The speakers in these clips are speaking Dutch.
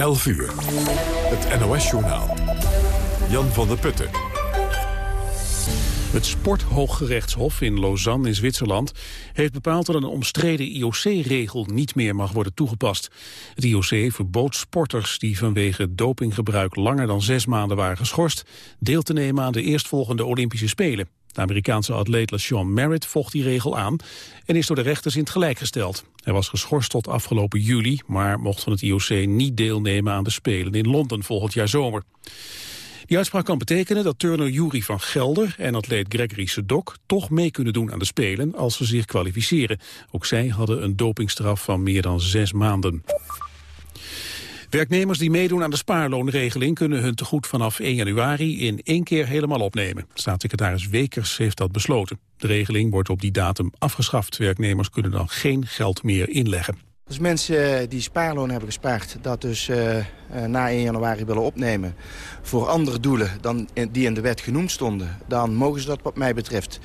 11 uur. Het NOS-journaal. Jan van der Putten. Het Sporthooggerechtshof in Lausanne in Zwitserland heeft bepaald dat een omstreden IOC-regel niet meer mag worden toegepast. Het IOC verbood sporters die vanwege dopinggebruik langer dan zes maanden waren geschorst deel te nemen aan de eerstvolgende Olympische Spelen. De Amerikaanse atleet LaShawn Merritt vocht die regel aan en is door de rechters in het gelijk gesteld. Hij was geschorst tot afgelopen juli, maar mocht van het IOC niet deelnemen aan de Spelen in Londen volgend jaar zomer. Die uitspraak kan betekenen dat turner Jury van Gelder en atleet Gregory Sedok toch mee kunnen doen aan de Spelen als ze zich kwalificeren. Ook zij hadden een dopingstraf van meer dan zes maanden. Werknemers die meedoen aan de spaarloonregeling kunnen hun tegoed vanaf 1 januari in één keer helemaal opnemen. Staatssecretaris Wekers heeft dat besloten. De regeling wordt op die datum afgeschaft. Werknemers kunnen dan geen geld meer inleggen. Als mensen die spaarloon hebben gespaard, dat dus uh, na 1 januari willen opnemen... voor andere doelen dan die in de wet genoemd stonden... dan mogen ze dat wat mij betreft.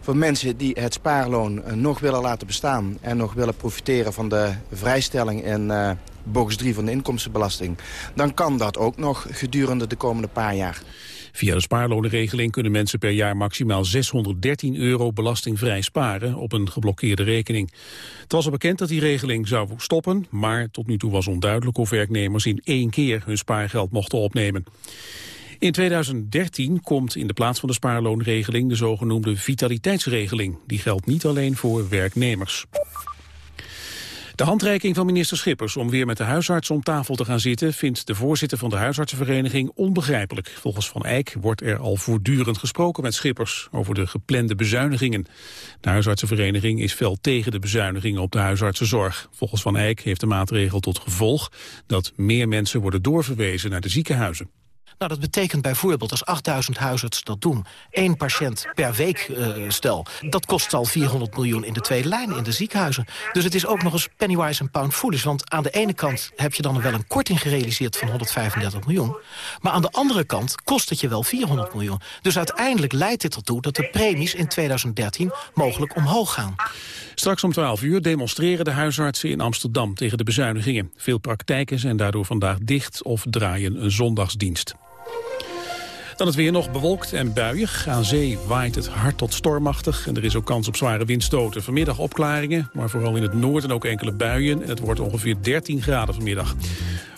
Voor mensen die het spaarloon nog willen laten bestaan... en nog willen profiteren van de vrijstelling in uh, box 3 van de inkomstenbelasting... dan kan dat ook nog gedurende de komende paar jaar. Via de spaarlonenregeling kunnen mensen per jaar maximaal 613 euro belastingvrij sparen op een geblokkeerde rekening. Het was al bekend dat die regeling zou stoppen, maar tot nu toe was onduidelijk of werknemers in één keer hun spaargeld mochten opnemen. In 2013 komt in de plaats van de spaarloonregeling de zogenoemde vitaliteitsregeling. Die geldt niet alleen voor werknemers. De handreiking van minister Schippers om weer met de huisarts om tafel te gaan zitten... vindt de voorzitter van de huisartsenvereniging onbegrijpelijk. Volgens Van Eyck wordt er al voortdurend gesproken met Schippers... over de geplande bezuinigingen. De huisartsenvereniging is fel tegen de bezuinigingen op de huisartsenzorg. Volgens Van Eyck heeft de maatregel tot gevolg... dat meer mensen worden doorverwezen naar de ziekenhuizen. Nou, dat betekent bijvoorbeeld als 8000 huisartsen dat doen... één patiënt per week uh, stel, dat kost al 400 miljoen in de tweede lijn in de ziekenhuizen. Dus het is ook nog eens pennywise en pound foolish. Want aan de ene kant heb je dan wel een korting gerealiseerd van 135 miljoen. Maar aan de andere kant kost het je wel 400 miljoen. Dus uiteindelijk leidt dit ertoe dat de premies in 2013 mogelijk omhoog gaan. Straks om 12 uur demonstreren de huisartsen in Amsterdam tegen de bezuinigingen. Veel praktijken zijn daardoor vandaag dicht of draaien een zondagsdienst. Dan het weer nog bewolkt en buiig. Aan zee waait het hard tot stormachtig en er is ook kans op zware windstoten. Vanmiddag opklaringen, maar vooral in het noorden ook enkele buien. En het wordt ongeveer 13 graden vanmiddag.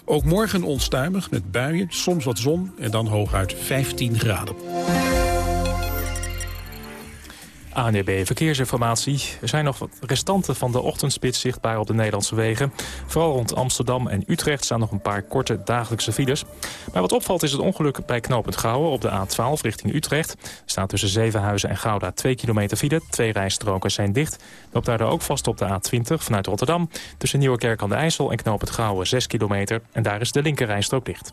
Ook morgen onstuimig met buien, soms wat zon en dan hooguit 15 graden. ANDB e Verkeersinformatie. Er zijn nog wat restanten van de ochtendspits zichtbaar op de Nederlandse wegen. Vooral rond Amsterdam en Utrecht staan nog een paar korte dagelijkse files. Maar wat opvalt is het ongeluk bij knooppunt Gouwen op de A12 richting Utrecht. Er staat tussen Zevenhuizen en Gouda 2 kilometer file. Twee rijstroken zijn dicht. Loopt daardoor ook vast op de A20 vanuit Rotterdam. Tussen Nieuwekerk aan de IJssel en knooppunt Gouwen 6 kilometer. En daar is de linker rijstrook dicht.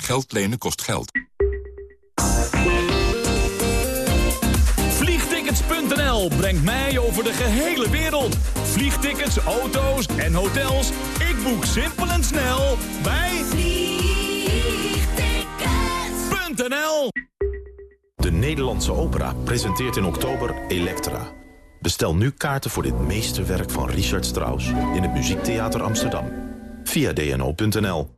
Geld lenen kost geld. Vliegtickets.nl brengt mij over de gehele wereld. Vliegtickets, auto's en hotels. Ik boek simpel en snel bij Vliegtickets.nl De Nederlandse Opera presenteert in oktober Elektra. Bestel nu kaarten voor dit meesterwerk van Richard Strauss... in het Muziektheater Amsterdam. Via dno.nl.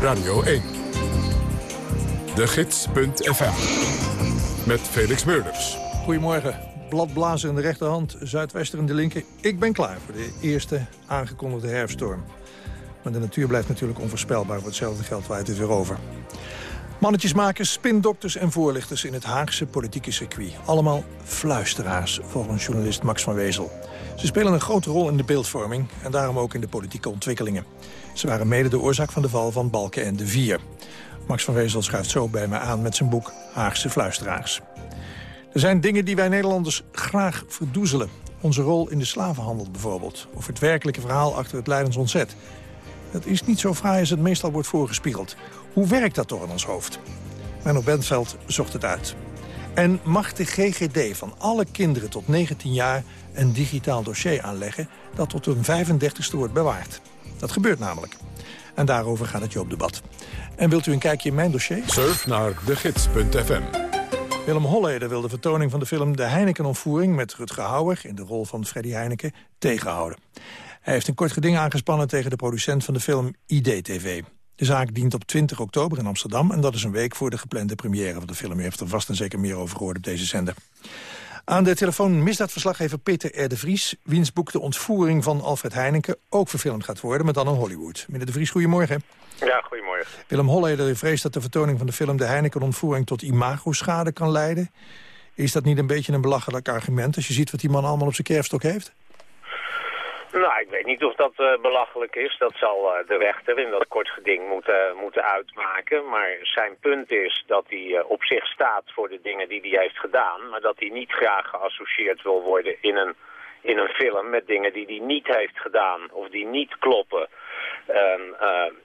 Radio 1. De Gids.fm. Met Felix Meurders. Goedemorgen. bladblazer in de rechterhand, zuidwester in de linker. Ik ben klaar voor de eerste aangekondigde herfststorm. Maar de natuur blijft natuurlijk onvoorspelbaar. Voor hetzelfde geld waait het weer over. Mannetjesmakers, spindokters en voorlichters in het Haagse politieke circuit. Allemaal fluisteraars, volgens journalist Max van Wezel. Ze spelen een grote rol in de beeldvorming en daarom ook in de politieke ontwikkelingen. Ze waren mede de oorzaak van de val van Balken en de Vier. Max van Wezel schuift zo bij me aan met zijn boek Haagse Fluisteraars. Er zijn dingen die wij Nederlanders graag verdoezelen. Onze rol in de slavenhandel bijvoorbeeld. Of het werkelijke verhaal achter het Leidens ontzet. Het is niet zo fraai als het meestal wordt voorgespiegeld. Hoe werkt dat toch in ons hoofd? Menno Bentveld zocht het uit. En mag de GGD van alle kinderen tot 19 jaar een digitaal dossier aanleggen... dat tot hun 35ste wordt bewaard? Dat gebeurt namelijk. En daarover gaat het Joop-debat. En wilt u een kijkje in mijn dossier? Surf naar degids.fm. Willem Holleder wil de vertoning van de film De Heineken-ontvoering... met Rutger Hauer in de rol van Freddy Heineken tegenhouden. Hij heeft een kort geding aangespannen tegen de producent van de film IDTV. De zaak dient op 20 oktober in Amsterdam... en dat is een week voor de geplande première van de film. U heeft er vast en zeker meer over gehoord op deze zender. Aan de telefoon misdaadverslaggever Peter R. de Vries... wiens boek De Ontvoering van Alfred Heineken ook verfilmd gaat worden... met dan in Hollywood. Meneer de Vries, goedemorgen. Ja, goedemorgen. Willem Holleder vreest dat de vertoning van de film De Heineken-ontvoering... tot imagoschade kan leiden. Is dat niet een beetje een belachelijk argument... als je ziet wat die man allemaal op zijn kerfstok heeft? Nou, ik weet niet of dat uh, belachelijk is. Dat zal uh, de rechter in dat kort geding moeten, moeten uitmaken. Maar zijn punt is dat hij uh, op zich staat voor de dingen die hij heeft gedaan. Maar dat hij niet graag geassocieerd wil worden in een, in een film met dingen die hij niet heeft gedaan. Of die niet kloppen. En,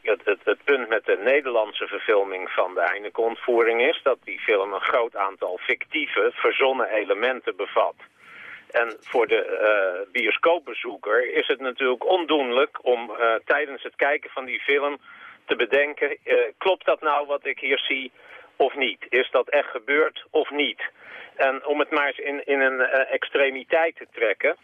het, het, het, punt met de Nederlandse verfilming van de Heineken-ontvoering is... dat die film een groot aantal fictieve, verzonnen elementen bevat... En voor de uh, bioscoopbezoeker is het natuurlijk ondoenlijk om uh, tijdens het kijken van die film te bedenken... Uh, klopt dat nou wat ik hier zie of niet? Is dat echt gebeurd of niet? En om het maar eens in, in een extremiteit te trekken...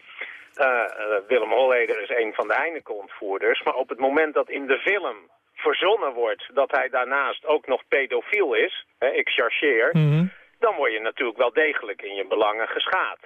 Willem Holleder is een van de Heineken-ontvoerders... maar op het moment dat in de film verzonnen wordt dat hij daarnaast ook nog pedofiel is... Hè, ik chargeer... Mhm. dan word je natuurlijk wel degelijk in je belangen geschaad.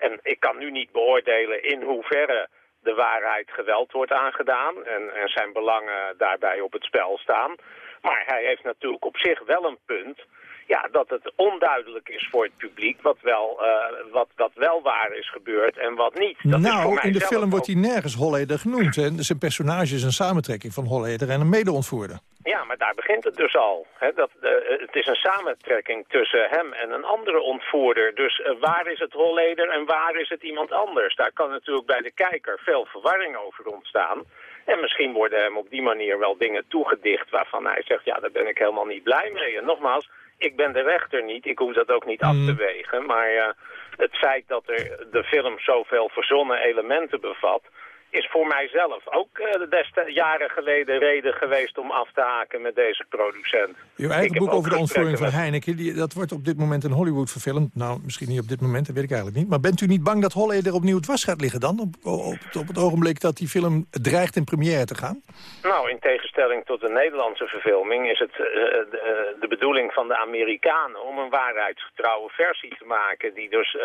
En ik kan nu niet beoordelen in hoeverre de waarheid geweld wordt aangedaan en, en zijn belangen daarbij op het spel staan. Maar hij heeft natuurlijk op zich wel een punt ja, dat het onduidelijk is voor het publiek wat wel, uh, wat, wat wel waar is gebeurd en wat niet. Dat nou, in de film wordt hij nergens Holleder genoemd. Hè? Zijn personage is een samentrekking van Holleder en een mede-ontvoerder. Ja, maar daar begint het dus al. Dat, uh, het is een samentrekking tussen hem en een andere ontvoerder. Dus uh, waar is het Holleder en waar is het iemand anders? Daar kan natuurlijk bij de kijker veel verwarring over ontstaan. En misschien worden hem op die manier wel dingen toegedicht waarvan hij zegt... ja, daar ben ik helemaal niet blij mee. En nogmaals, ik ben de rechter niet, ik hoef dat ook niet af te mm. wegen. Maar uh, het feit dat er de film zoveel verzonnen elementen bevat is voor mijzelf ook uh, destijds jaren geleden reden geweest om af te haken met deze producent. Uw eigen boek over de ontvoering van Heineken, die, dat wordt op dit moment in Hollywood verfilmd. Nou, misschien niet op dit moment, dat weet ik eigenlijk niet. Maar bent u niet bang dat Holleder opnieuw het was gaat liggen dan? Op, op, op, het ogenblik dat die film dreigt in première te gaan? Nou, in tegenstelling tot de Nederlandse verfilming is het uh, de, de, bedoeling van de Amerikanen om een waarheidsgetrouwe versie te maken. Die dus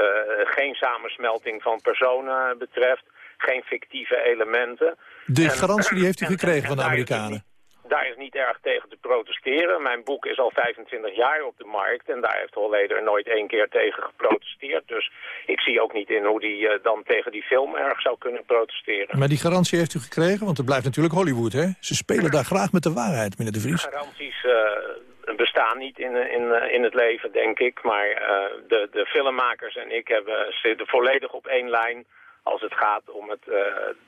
geen samensmelting van personen betreft geen fictieve elementen. De garantie die heeft u gekregen van de Amerikanen? Daar is niet erg tegen te protesteren. Mijn boek is al 25 jaar op de markt en daar heeft Holleder nooit één keer tegen geprotesteerd. Dus ik zie ook niet in hoe hij uh, dan tegen die film erg zou kunnen protesteren. Maar die garantie heeft u gekregen? Want het blijft natuurlijk Hollywood, hè? Ze spelen daar graag met de waarheid, meneer De Vries. Garanties uh, bestaan niet in, in, in het leven, denk ik. Maar uh, de, de filmmakers en ik hebben, zitten volledig op één lijn als het gaat om het, uh,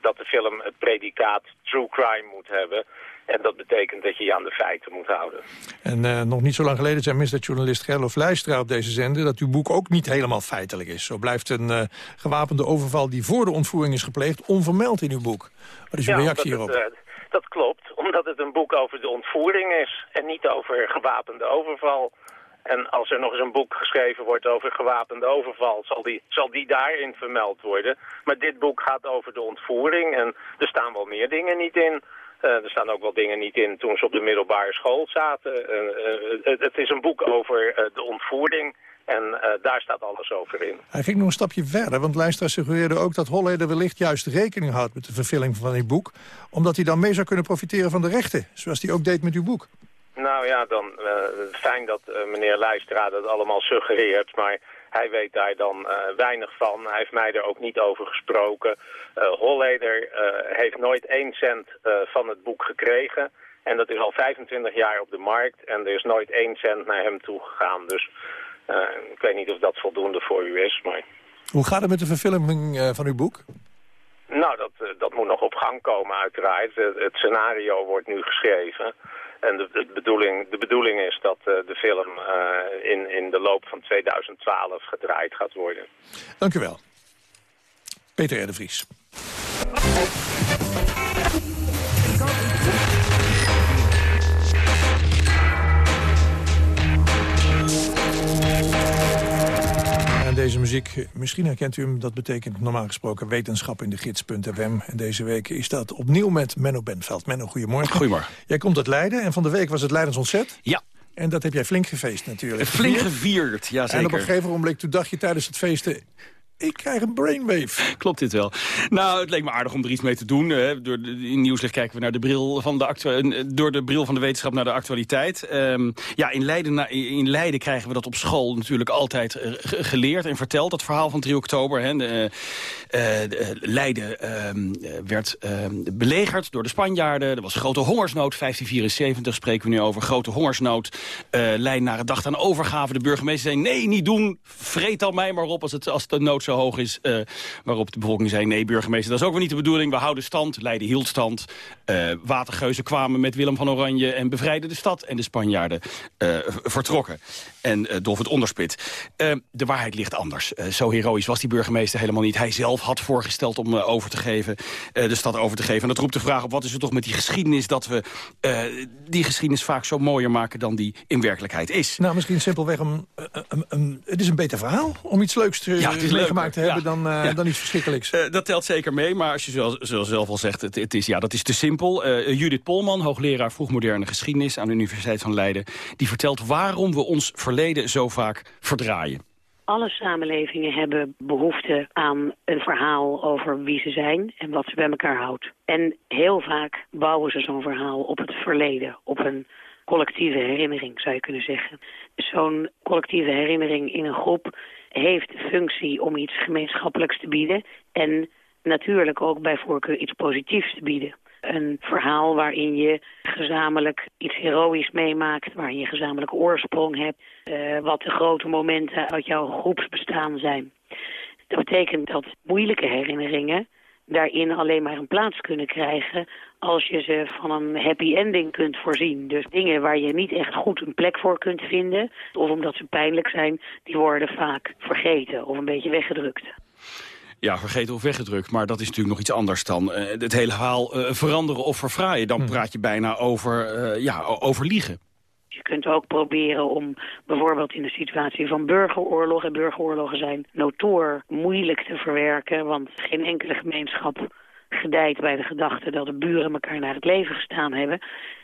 dat de film het predicaat true crime moet hebben. En dat betekent dat je je aan de feiten moet houden. En uh, nog niet zo lang geleden zei misdaadjournalist Gerlof Leijstra op deze zender... dat uw boek ook niet helemaal feitelijk is. Zo blijft een uh, gewapende overval die voor de ontvoering is gepleegd... onvermeld in uw boek. Wat is uw reactie hierop? Het, dat klopt, omdat het een boek over de ontvoering is... en niet over gewapende overval. En als er nog eens een boek geschreven wordt over gewapende overval, zal die, zal die daarin vermeld worden. Maar dit boek gaat over de ontvoering en er staan wel meer dingen niet in. Uh, er staan ook wel dingen niet in toen ze op de middelbare school zaten. Uh, uh, het, het, is een boek over de ontvoering En daar staat alles over in. Hij ging nog een stapje verder, want luisteraar suggereerde ook... dat Holleder wellicht juist rekening houdt met de vervulling van uw boek... omdat hij dan mee zou kunnen profiteren van de rechten, zoals hij ook deed met uw boek. Nou ja, dan uh, fijn dat uh, meneer Luisteraar dat allemaal suggereert, maar hij weet daar dan uh, weinig van. Hij heeft mij er ook niet over gesproken. Holleder heeft nooit één cent van het boek gekregen. En dat is al 25 jaar op de markt en er is nooit één cent naar hem toe gegaan. Dus ik weet niet of dat voldoende voor u is, maar... Hoe gaat het met de verfilming van uw boek? Nou, dat, dat moet nog op gang komen uiteraard. Het, het scenario wordt nu geschreven. En de, bedoeling, de bedoeling is dat uh, de film uh, in, in de loop van 2012 gedraaid gaat worden. Dank u wel. Peter R. de Vries. Deze muziek. Misschien herkent u hem, dat betekent normaal gesproken wetenschap in de gids.fm. En deze week is dat opnieuw met Menno Benveld. Menno, goedemorgen. Goedemorgen. Jij komt uit Leiden en van de week was het Leidens Ontzet. Ja. En dat heb jij flink gefeest natuurlijk. Flink gevierd, ja zeker. En op een gegeven moment toen dacht je tijdens het feesten ik krijg een brainwave. Klopt dit wel? Nou, het leek me aardig om er iets mee te doen. Hè. Door in Nieuwslicht kijken we naar de bril van de door de bril van de wetenschap naar de actualiteit. Um, ja, in Leiden, in Leiden krijgen we dat op school natuurlijk altijd uh, geleerd en verteld. Dat verhaal van 3 oktober. Hè. De, Leiden uh, werd ehm, belegerd door de Spanjaarden. Er was grote hongersnood. 1574 spreken we nu over. Grote hongersnood. Leiden naar het dag aan overgave. De burgemeester zei, nee, niet doen. Vreet al mij maar op als, het, als de nood zo hoog is. Uh, waarop de bevolking zei, nee burgemeester, dat is ook weer niet de bedoeling. We houden stand. Leiden hield stand. Uh, watergeuzen kwamen met Willem van Oranje en bevrijden de stad. En de Spanjaarden uh, vertrokken. En Dolf het onderspit. de waarheid ligt anders. zo heroïs was die burgemeester helemaal niet. Hij zelf had voorgesteld om over te geven, de stad over te geven. En dat roept de vraag op, wat is er toch met die geschiedenis... dat we die geschiedenis vaak zo mooier maken dan die in werkelijkheid is. Nou, misschien simpelweg een, een, een het is een beter verhaal om iets leuks te ja, het is leuk te hebben dan, uh, ja. dan iets verschrikkelijks. Uh, dat telt zeker mee, maar als je zoals, zoals zelf al zegt, het, het, is, ja, dat is te simpel. Uh, Judith Polman, hoogleraar vroegmoderne geschiedenis aan de Universiteit van Leiden... die vertelt waarom we ons verleden zo vaak verdraaien. Alle samenlevingen hebben behoefte aan een verhaal over wie ze zijn en wat ze bij elkaar houdt. En heel vaak bouwen ze zo'n verhaal op het verleden, op een collectieve herinnering zou je kunnen zeggen. Zo'n collectieve herinnering in een groep heeft functie om iets gemeenschappelijks te bieden... en natuurlijk ook bij voorkeur iets positiefs te bieden. Een verhaal waarin je gezamenlijk iets heroïs meemaakt... waarin je gezamenlijke oorsprong hebt... Uh, wat de grote momenten uit jouw groepsbestaan zijn. Dat betekent dat moeilijke herinneringen daarin alleen maar een plaats kunnen krijgen als je ze van een happy ending kunt voorzien. Dus dingen waar je niet echt goed een plek voor kunt vinden... of omdat ze pijnlijk zijn, die worden vaak vergeten of een beetje weggedrukt. Ja, vergeten of weggedrukt. Maar dat is natuurlijk nog iets anders dan uh, het hele verhaal uh, veranderen of verfraaien. Dan hmm. praat je bijna over, uh, ja, over liegen. Je kunt ook proberen om bijvoorbeeld in de situatie van burgeroorlog... en burgeroorlogen zijn notoor moeilijk te verwerken... want geen enkele gemeenschap gedijt bij de gedachte dat de buren elkaar naar het leven gestaan hebben.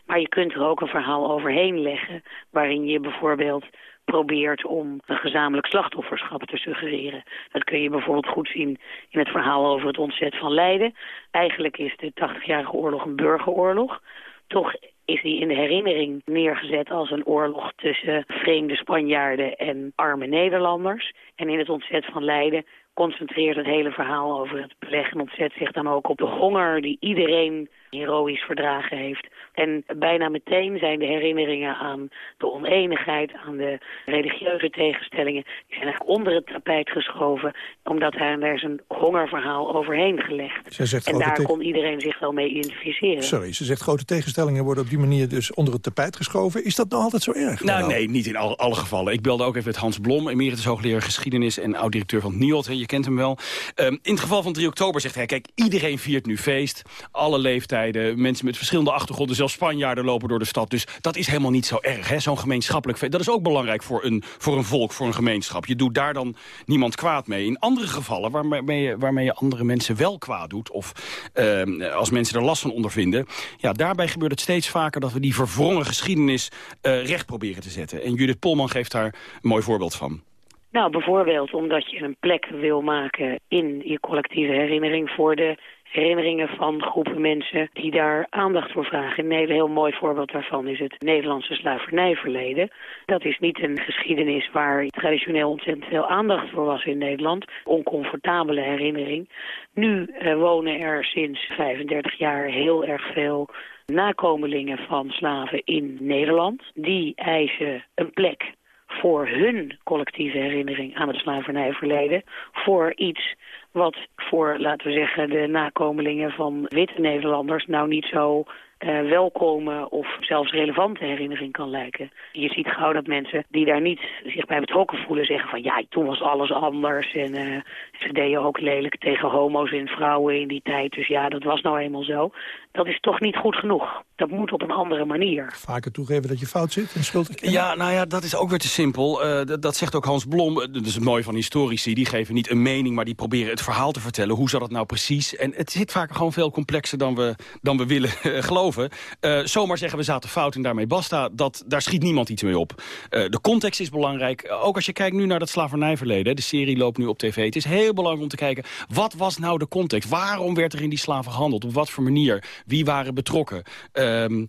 Maar je kunt er ook een verhaal overheen leggen... waarin je bijvoorbeeld probeert om een gezamenlijk slachtofferschap te suggereren. Dat kun je bijvoorbeeld goed zien in het verhaal over het ontzet van Leiden. Eigenlijk is de 80-jarige oorlog een burgeroorlog. Toch is die in de herinnering neergezet als een oorlog tussen vreemde Spanjaarden en arme Nederlanders. En in het ontzet van Leiden concentreert het hele verhaal over het beleg en ontzet zich dan ook op de honger die iedereen heroïs verdragen heeft. En bijna meteen zijn de herinneringen aan de oneenigheid, aan de religieuze tegenstellingen, die zijn eigenlijk onder het tapijt geschoven, omdat hij daar zijn hongerverhaal overheen gelegd. En daar kon iedereen zich wel mee identificeren. Sorry, ze zegt grote tegenstellingen worden op die manier dus onder het tapijt geschoven. Is dat nou altijd zo erg? Nou, nee, niet in alle, alle gevallen. Ik belde ook even met Hans Blom, emeritus hoogleraar geschiedenis en oud-directeur van het NIOD. Je kent hem wel. Um, in het geval van 3 oktober zegt hij, kijk, iedereen viert nu feest. Alle leeftijden mensen met verschillende achtergronden, zelfs Spanjaarden lopen door de stad. Dus dat is helemaal niet zo erg, zo'n gemeenschappelijk feest. Dat is ook belangrijk voor een, voor een volk, voor een gemeenschap. Je doet daar dan niemand kwaad mee. In andere gevallen, waarmee je, waarmee je andere mensen wel kwaad doet... of uh, als mensen er last van ondervinden... ja, daarbij gebeurt het steeds vaker dat we die verwrongen geschiedenis uh, recht proberen te zetten. En Judith Polman geeft daar een mooi voorbeeld van. Nou, bijvoorbeeld omdat je een plek wil maken in je collectieve herinnering voor de herinneringen van groepen mensen die daar aandacht voor vragen. Een heel mooi voorbeeld daarvan is het Nederlandse slavernijverleden. Dat is niet een geschiedenis waar traditioneel ontzettend veel aandacht voor was in Nederland. Oncomfortabele herinnering. Nu uh, wonen er sinds 35 jaar heel erg veel nakomelingen van slaven in Nederland. Die eisen een plek voor hun collectieve herinnering aan het slavernijverleden. Voor iets wat voor, laten we zeggen, de nakomelingen van witte Nederlanders nou niet zo uh, welkome of zelfs relevante herinnering kan lijken. Je ziet gauw dat mensen die daar niet zich bij betrokken voelen zeggen van ja, toen was alles anders en uh, ze deden ook lelijk tegen homo's en vrouwen in die tijd. Dus ja, dat was nou eenmaal zo. Dat is toch niet goed genoeg. Dat moet op een andere manier. Vaker toegeven dat je fout zit en schuld Ja, nou ja, dat is ook weer te simpel. Uh, dat, dat, zegt ook Hans Blom. Dat is het mooie van historici. Die geven niet een mening, maar die proberen het verhaal te vertellen. Hoe zat het nou precies? En het zit vaak gewoon veel complexer dan we, dan we willen geloven. Uh, zomaar zeggen we zaten fout en daarmee basta, dat, daar schiet niemand iets mee op. Uh, de context is belangrijk. ook als je kijkt nu naar dat slavernijverleden. De serie loopt nu op tv. Het is heel belangrijk om te kijken, wat was nou de context? Waarom werd er in die slaven gehandeld? Op wat voor manier? Wie waren betrokken? Um,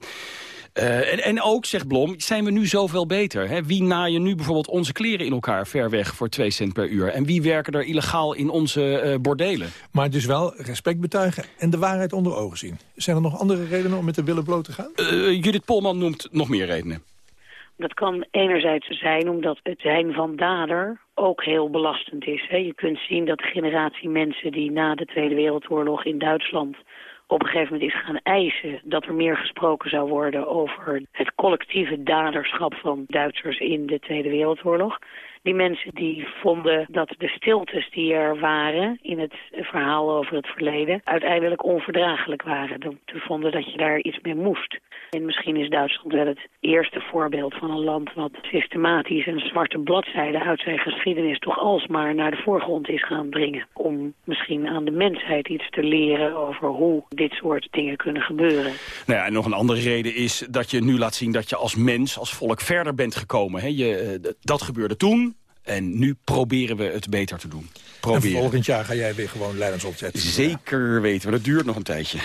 uh, en, en, ook, zegt Blom, zijn we nu zoveel beter. Hè? Wie naaien nu bijvoorbeeld onze kleren in elkaar ver weg voor 2 cent per uur? En wie werken er illegaal in onze uh, bordelen? Maar dus wel respect betuigen en de waarheid onder ogen zien. Zijn er nog andere redenen om met de willen bloot te gaan? Uh, Judith Polman noemt nog meer redenen. Dat kan enerzijds zijn omdat het zijn van dader ook heel belastend is. Hè? Je kunt zien dat de generatie mensen die na de Tweede Wereldoorlog in Duitsland op een gegeven moment is gaan eisen dat er meer gesproken zou worden over het collectieve daderschap van Duitsers in de Tweede Wereldoorlog. Die mensen die vonden dat de stiltes die er waren in het verhaal over het verleden uiteindelijk onverdraaglijk waren. Toen vonden dat je daar iets mee moest. En misschien is Duitsland wel het eerste voorbeeld van een land wat systematisch een zwarte bladzijde uit zijn geschiedenis toch alsmaar naar de voorgrond is gaan brengen. Om misschien aan de mensheid iets te leren over hoe dit soort dingen kunnen gebeuren. Nou ja, en nog een andere reden is dat je nu laat zien dat je als mens, als volk verder bent gekomen. Je, eh, dat gebeurde toen, en nu proberen we het beter te doen. Proberen. En volgend jaar ga jij weer gewoon leidersopzetten. Zeker weten we. Dat duurt nog een tijdje.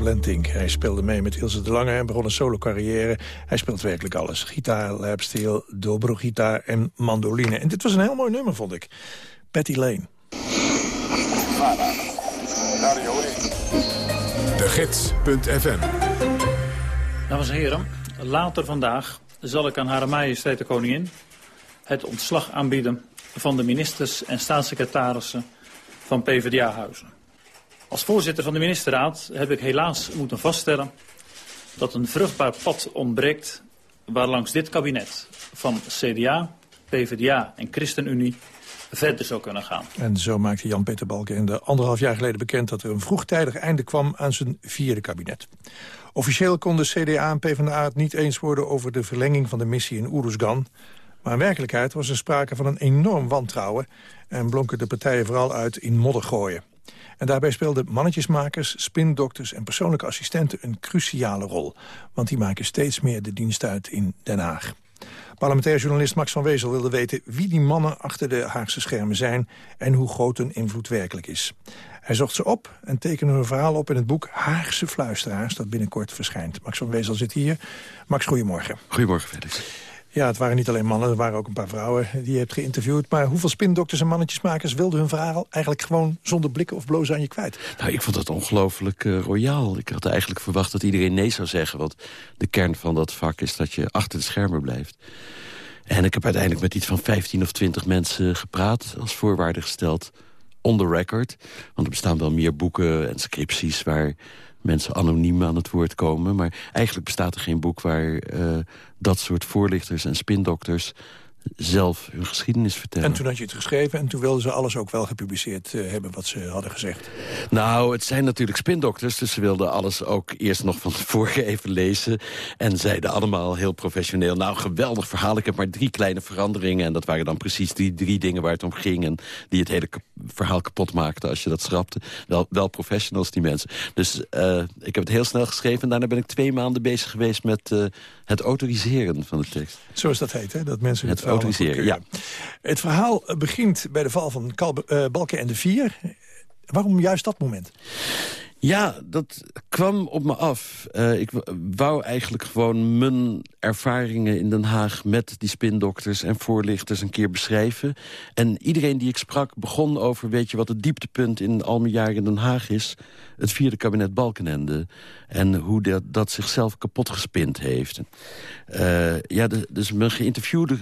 Lentink. Hij speelde mee met Ilse de Lange en begon een solo-carrière. Hij speelt werkelijk alles. Gitaar, lapsteel, dobro-gitaar en mandoline. En dit was een heel mooi nummer, vond ik. Patty Lane. De Gids.fm Dames en heren, later vandaag zal ik aan Hare Majesteit de Koningin het ontslag aanbieden van de ministers en staatssecretarissen van PvdA-huizen. Als voorzitter van de ministerraad heb ik helaas moeten vaststellen dat een vruchtbaar pad ontbreekt waarlangs dit kabinet van CDA, PvdA en ChristenUnie verder zou kunnen gaan. En zo maakte Jan-Peter Balkenende anderhalf jaar geleden bekend... dat er een vroegtijdig einde kwam aan zijn vierde kabinet. Officieel konden CDA en PvdA het niet eens worden over de verlenging van de missie in Oeruzgan. Maar in werkelijkheid was er sprake van een enorm wantrouwen... en blonken de partijen vooral uit in moddergooien. En daarbij speelden mannetjesmakers, spindokters en persoonlijke assistenten een cruciale rol. Want die maken steeds meer de dienst uit in Den Haag. Parlementair journalist Max van Wezel wilde weten wie die mannen achter de Haagse schermen zijn en hoe groot hun invloed werkelijk is. Hij zocht ze op en tekende hun verhaal op in het boek Haagse Fluisteraars dat binnenkort verschijnt. Max van Wezel zit hier. Max, goedemorgen. Goedemorgen, Felix. Ja, het waren niet alleen mannen, er waren ook een paar vrouwen die je hebt geïnterviewd. Maar hoeveel spindokters en mannetjesmakers wilden hun verhaal eigenlijk gewoon zonder blikken of blozen aan je kwijt? Nou, ik vond dat ongelooflijk uh, royaal. Ik had eigenlijk verwacht dat iedereen nee zou zeggen. Want de kern van dat vak is dat je achter de schermen blijft. En ik heb uiteindelijk met iets van 15 of 20 mensen gepraat... als voorwaarde gesteld, on the record. Want er bestaan wel meer boeken en scripties... waar mensen anoniem aan het woord komen. Maar eigenlijk bestaat er geen boek waar uh, dat soort voorlichters en spindokters zelf hun geschiedenis vertellen. En toen had je het geschreven en toen wilden ze alles ook wel gepubliceerd uh, hebben wat ze hadden gezegd. Nou, het zijn natuurlijk spindokters, dus ze wilden alles ook eerst nog van tevoren even lezen. En zeiden allemaal heel professioneel, nou geweldig verhaal, ik heb maar drie kleine veranderingen. En dat waren dan precies die drie dingen waar het om ging en die het hele verhaal kapot maakten als je dat schrapte. Wel, wel professionals, die mensen. Dus uh, ik heb het heel snel geschreven en daarna ben ik twee maanden bezez geweest met uh, het autoriseren van de tekst. Zoals dat heet, hè? Dat mensen het autoriseren, ja. Het verhaal begint bij de val van Kal uh, Balken en de Vier. Waarom juist dat moment? Ja, dat kwam op me af. Uh, ik wou eigenlijk gewoon mijn ervaringen in Den Haag... met die spindokters en voorlichters een keer beschrijven. En iedereen die ik sprak begon over... weet je wat het dieptepunt in al mijn jaren in Den Haag is? Het vierde kabinet Balkenende. En hoe dat, dat zichzelf kapot gespind heeft. Uh, ja, de, dus mijn geïnterviewde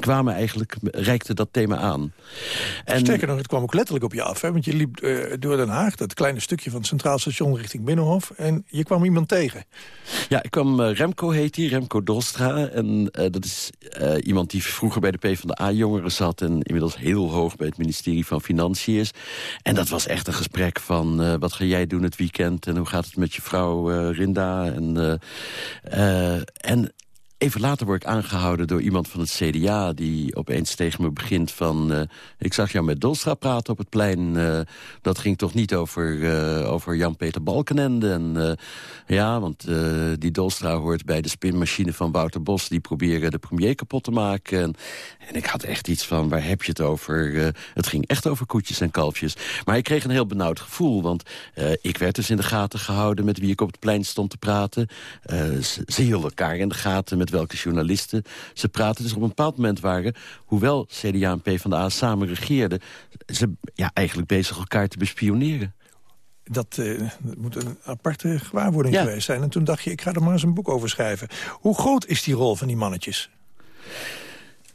kwamen eigenlijk, reikte dat thema aan. En... Sterker nog, het kwam ook letterlijk op je af. Hè? Want je liep uh, door Den Haag, dat kleine stukje van het Centraal Station richting Binnenhof. En je kwam iemand tegen. Ja, ik kwam, uh, Remco heet hij, Remco Dolstra. En uh, dat is iemand die vroeger bij de PvdA-jongeren zat... en inmiddels heel hoog bij het ministerie van Financiën is. En dat was echt een gesprek van, wat ga jij doen het weekend... en hoe gaat het met je vrouw Rinda? En, en Even later word ik aangehouden door iemand van het CDA... die opeens tegen me begint van... Uh, ik zag jou met Dolstra praten op het plein. Uh, dat ging toch niet over, uh, over Jan-Peter Balkenende. En, ja, want die Dolstra hoort bij de spinmachine van Wouter Bos... die proberen de premier kapot te maken. En, en ik had echt iets van, waar heb je het over? het ging echt over koetjes en kalfjes. Maar ik kreeg een heel benauwd gevoel. Want ik werd dus in de gaten gehouden met wie ik op het plein stond te praten. ze, ze hielden elkaar in de gaten... Met met welke journalisten ze praten. Dus op een bepaald moment waren, hoewel CDA en PvdA samen regeerden... ze ja, eigenlijk bezig elkaar te bespioneren. Dat, uh, dat moet een aparte gewaarwording ja. geweest zijn. En toen dacht je, ik ga er maar eens een boek over schrijven. Hoe groot is die rol van die mannetjes?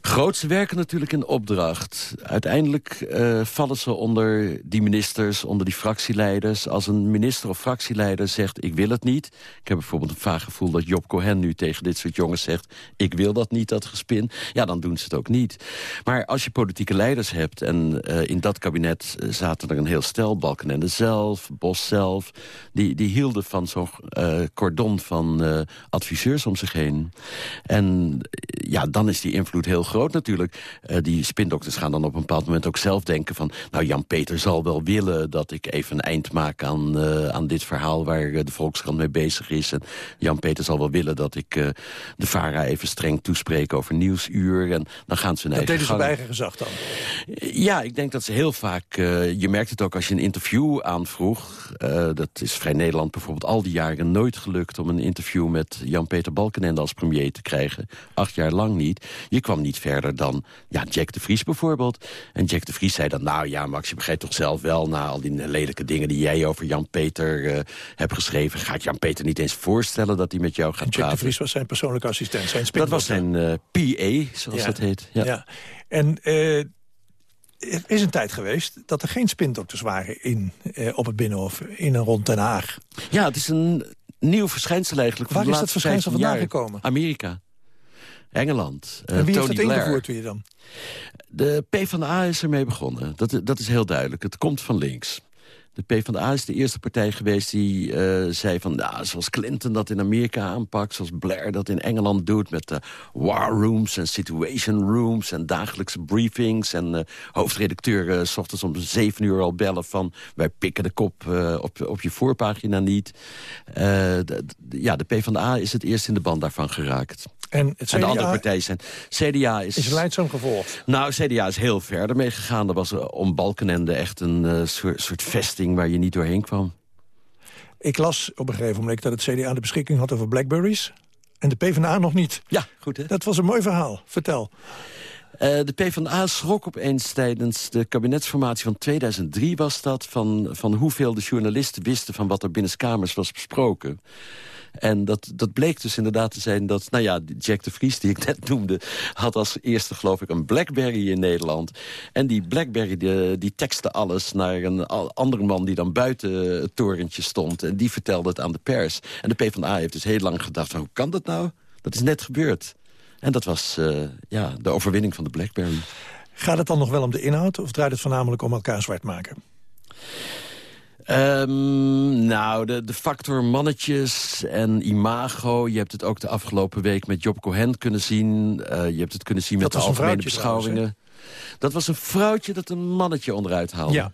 Grootste werken natuurlijk in opdracht. Uiteindelijk uh, vallen ze onder die ministers, onder die fractieleiders. Als een minister of fractieleider zegt, ik wil het niet. Ik heb bijvoorbeeld een vaag gevoel dat Job Cohen nu tegen dit soort jongens zegt... ik wil dat niet, dat gespin. Ja, dan doen ze het ook niet. Maar als je politieke leiders hebt... en uh, in dat kabinet zaten er een heel stel, Balkenende zelf, Bos zelf... die, die hielden van zo'n cordon van adviseurs om zich heen. En ja, dan is die invloed heel groot natuurlijk. Uh, die spindokters gaan dan op een bepaald moment ook zelf denken van... nou, Jan-Peter zal wel willen dat ik even een eind maak aan, uh, aan dit verhaal... waar uh, de Volkskrant mee bezig is. En Jan-Peter zal wel willen dat ik de VARA even streng toespreek over Nieuwsuur. En dan gaan ze hun dat eigen deden ze op eigen gezag dan? Ja, ik denk dat ze heel vaak... je merkt het ook als je een interview aanvroeg. dat is Vrij Nederland bijvoorbeeld al die jaren nooit gelukt... om een interview met Jan-Peter Balkenende als premier te krijgen. Acht jaar lang niet. Je kwam niet verder dan ja, Jack de Vries bijvoorbeeld. En Jack de Vries zei dan, nou ja, Max, je begrijpt toch zelf wel... na al die lelijke dingen die jij over Jan-Peter uh, hebt geschreven... ga ik Jan-Peter niet eens voorstellen dat hij met jou gaat en Jack praten. de Vries was zijn persoonlijke assistent, zijn Dat was zijn uh, PA, zoals ja. dat heet. Ja. ja. En uh, er is een tijd geweest dat er geen spindokters waren in, uh, op het Binnenhof... in en rond Den Haag. Ja, het is een nieuw verschijnsel eigenlijk. Waar is dat verschijnsel vandaan gekomen? Amerika. Engeland. En wie Tony heeft het Blair. ingevoerd weer dan? De PvdA is ermee begonnen. Dat, dat is heel duidelijk. Het komt van links. De PvdA is de eerste partij geweest die uh, zei van... Nou, zoals Clinton dat in Amerika aanpakt... zoals Blair dat in Engeland doet... met de war rooms en situation rooms... en dagelijkse briefings... en uh, hoofdredacteur uh, s ochtends om zeven uur al bellen van... wij pikken de kop op, op je voorpagina niet. Ja, de PvdA is het eerst in de band daarvan geraakt. En, het CDA en de andere partijen zijn... CDA is... Is leidzaam gevolgd? Nou, CDA is heel verder mee gegaan. Er was om Balkenende echt een uh, soort, soort vesting waar je niet doorheen kwam. Ik las op een gegeven moment dat het CDA de beschikking had over Blackberries. En de PvdA nog niet. Ja, goed hè? Dat was een mooi verhaal. Vertel. Uh, de PvdA schrok opeens tijdens de kabinetsformatie van 2003 was dat... Van, van hoeveel de journalisten wisten van wat er binnenskamers was besproken. En dat, dat bleek dus inderdaad te zijn dat... nou ja, Jack de Vries, die ik net noemde... had als eerste, geloof ik, een Blackberry in Nederland. En die Blackberry, die, tekstte alles naar een andere man... die dan buiten het torentje stond. En die vertelde het aan de pers. En de PvdA heeft dus heel lang gedacht... Hoe kan dat nou? Dat is net gebeurd. En dat was uh, ja, de overwinning van de Blackberry. Gaat het dan nog wel om de inhoud... of draait het voornamelijk om elkaar zwart maken? Um, nou, de, de factor mannetjes en imago. Je hebt het ook de afgelopen week met Job Cohen kunnen zien. Uh, je hebt het kunnen zien met de algemene beschouwingen. Dat was een vrouwtje dat een mannetje onderuit haalde. Ja.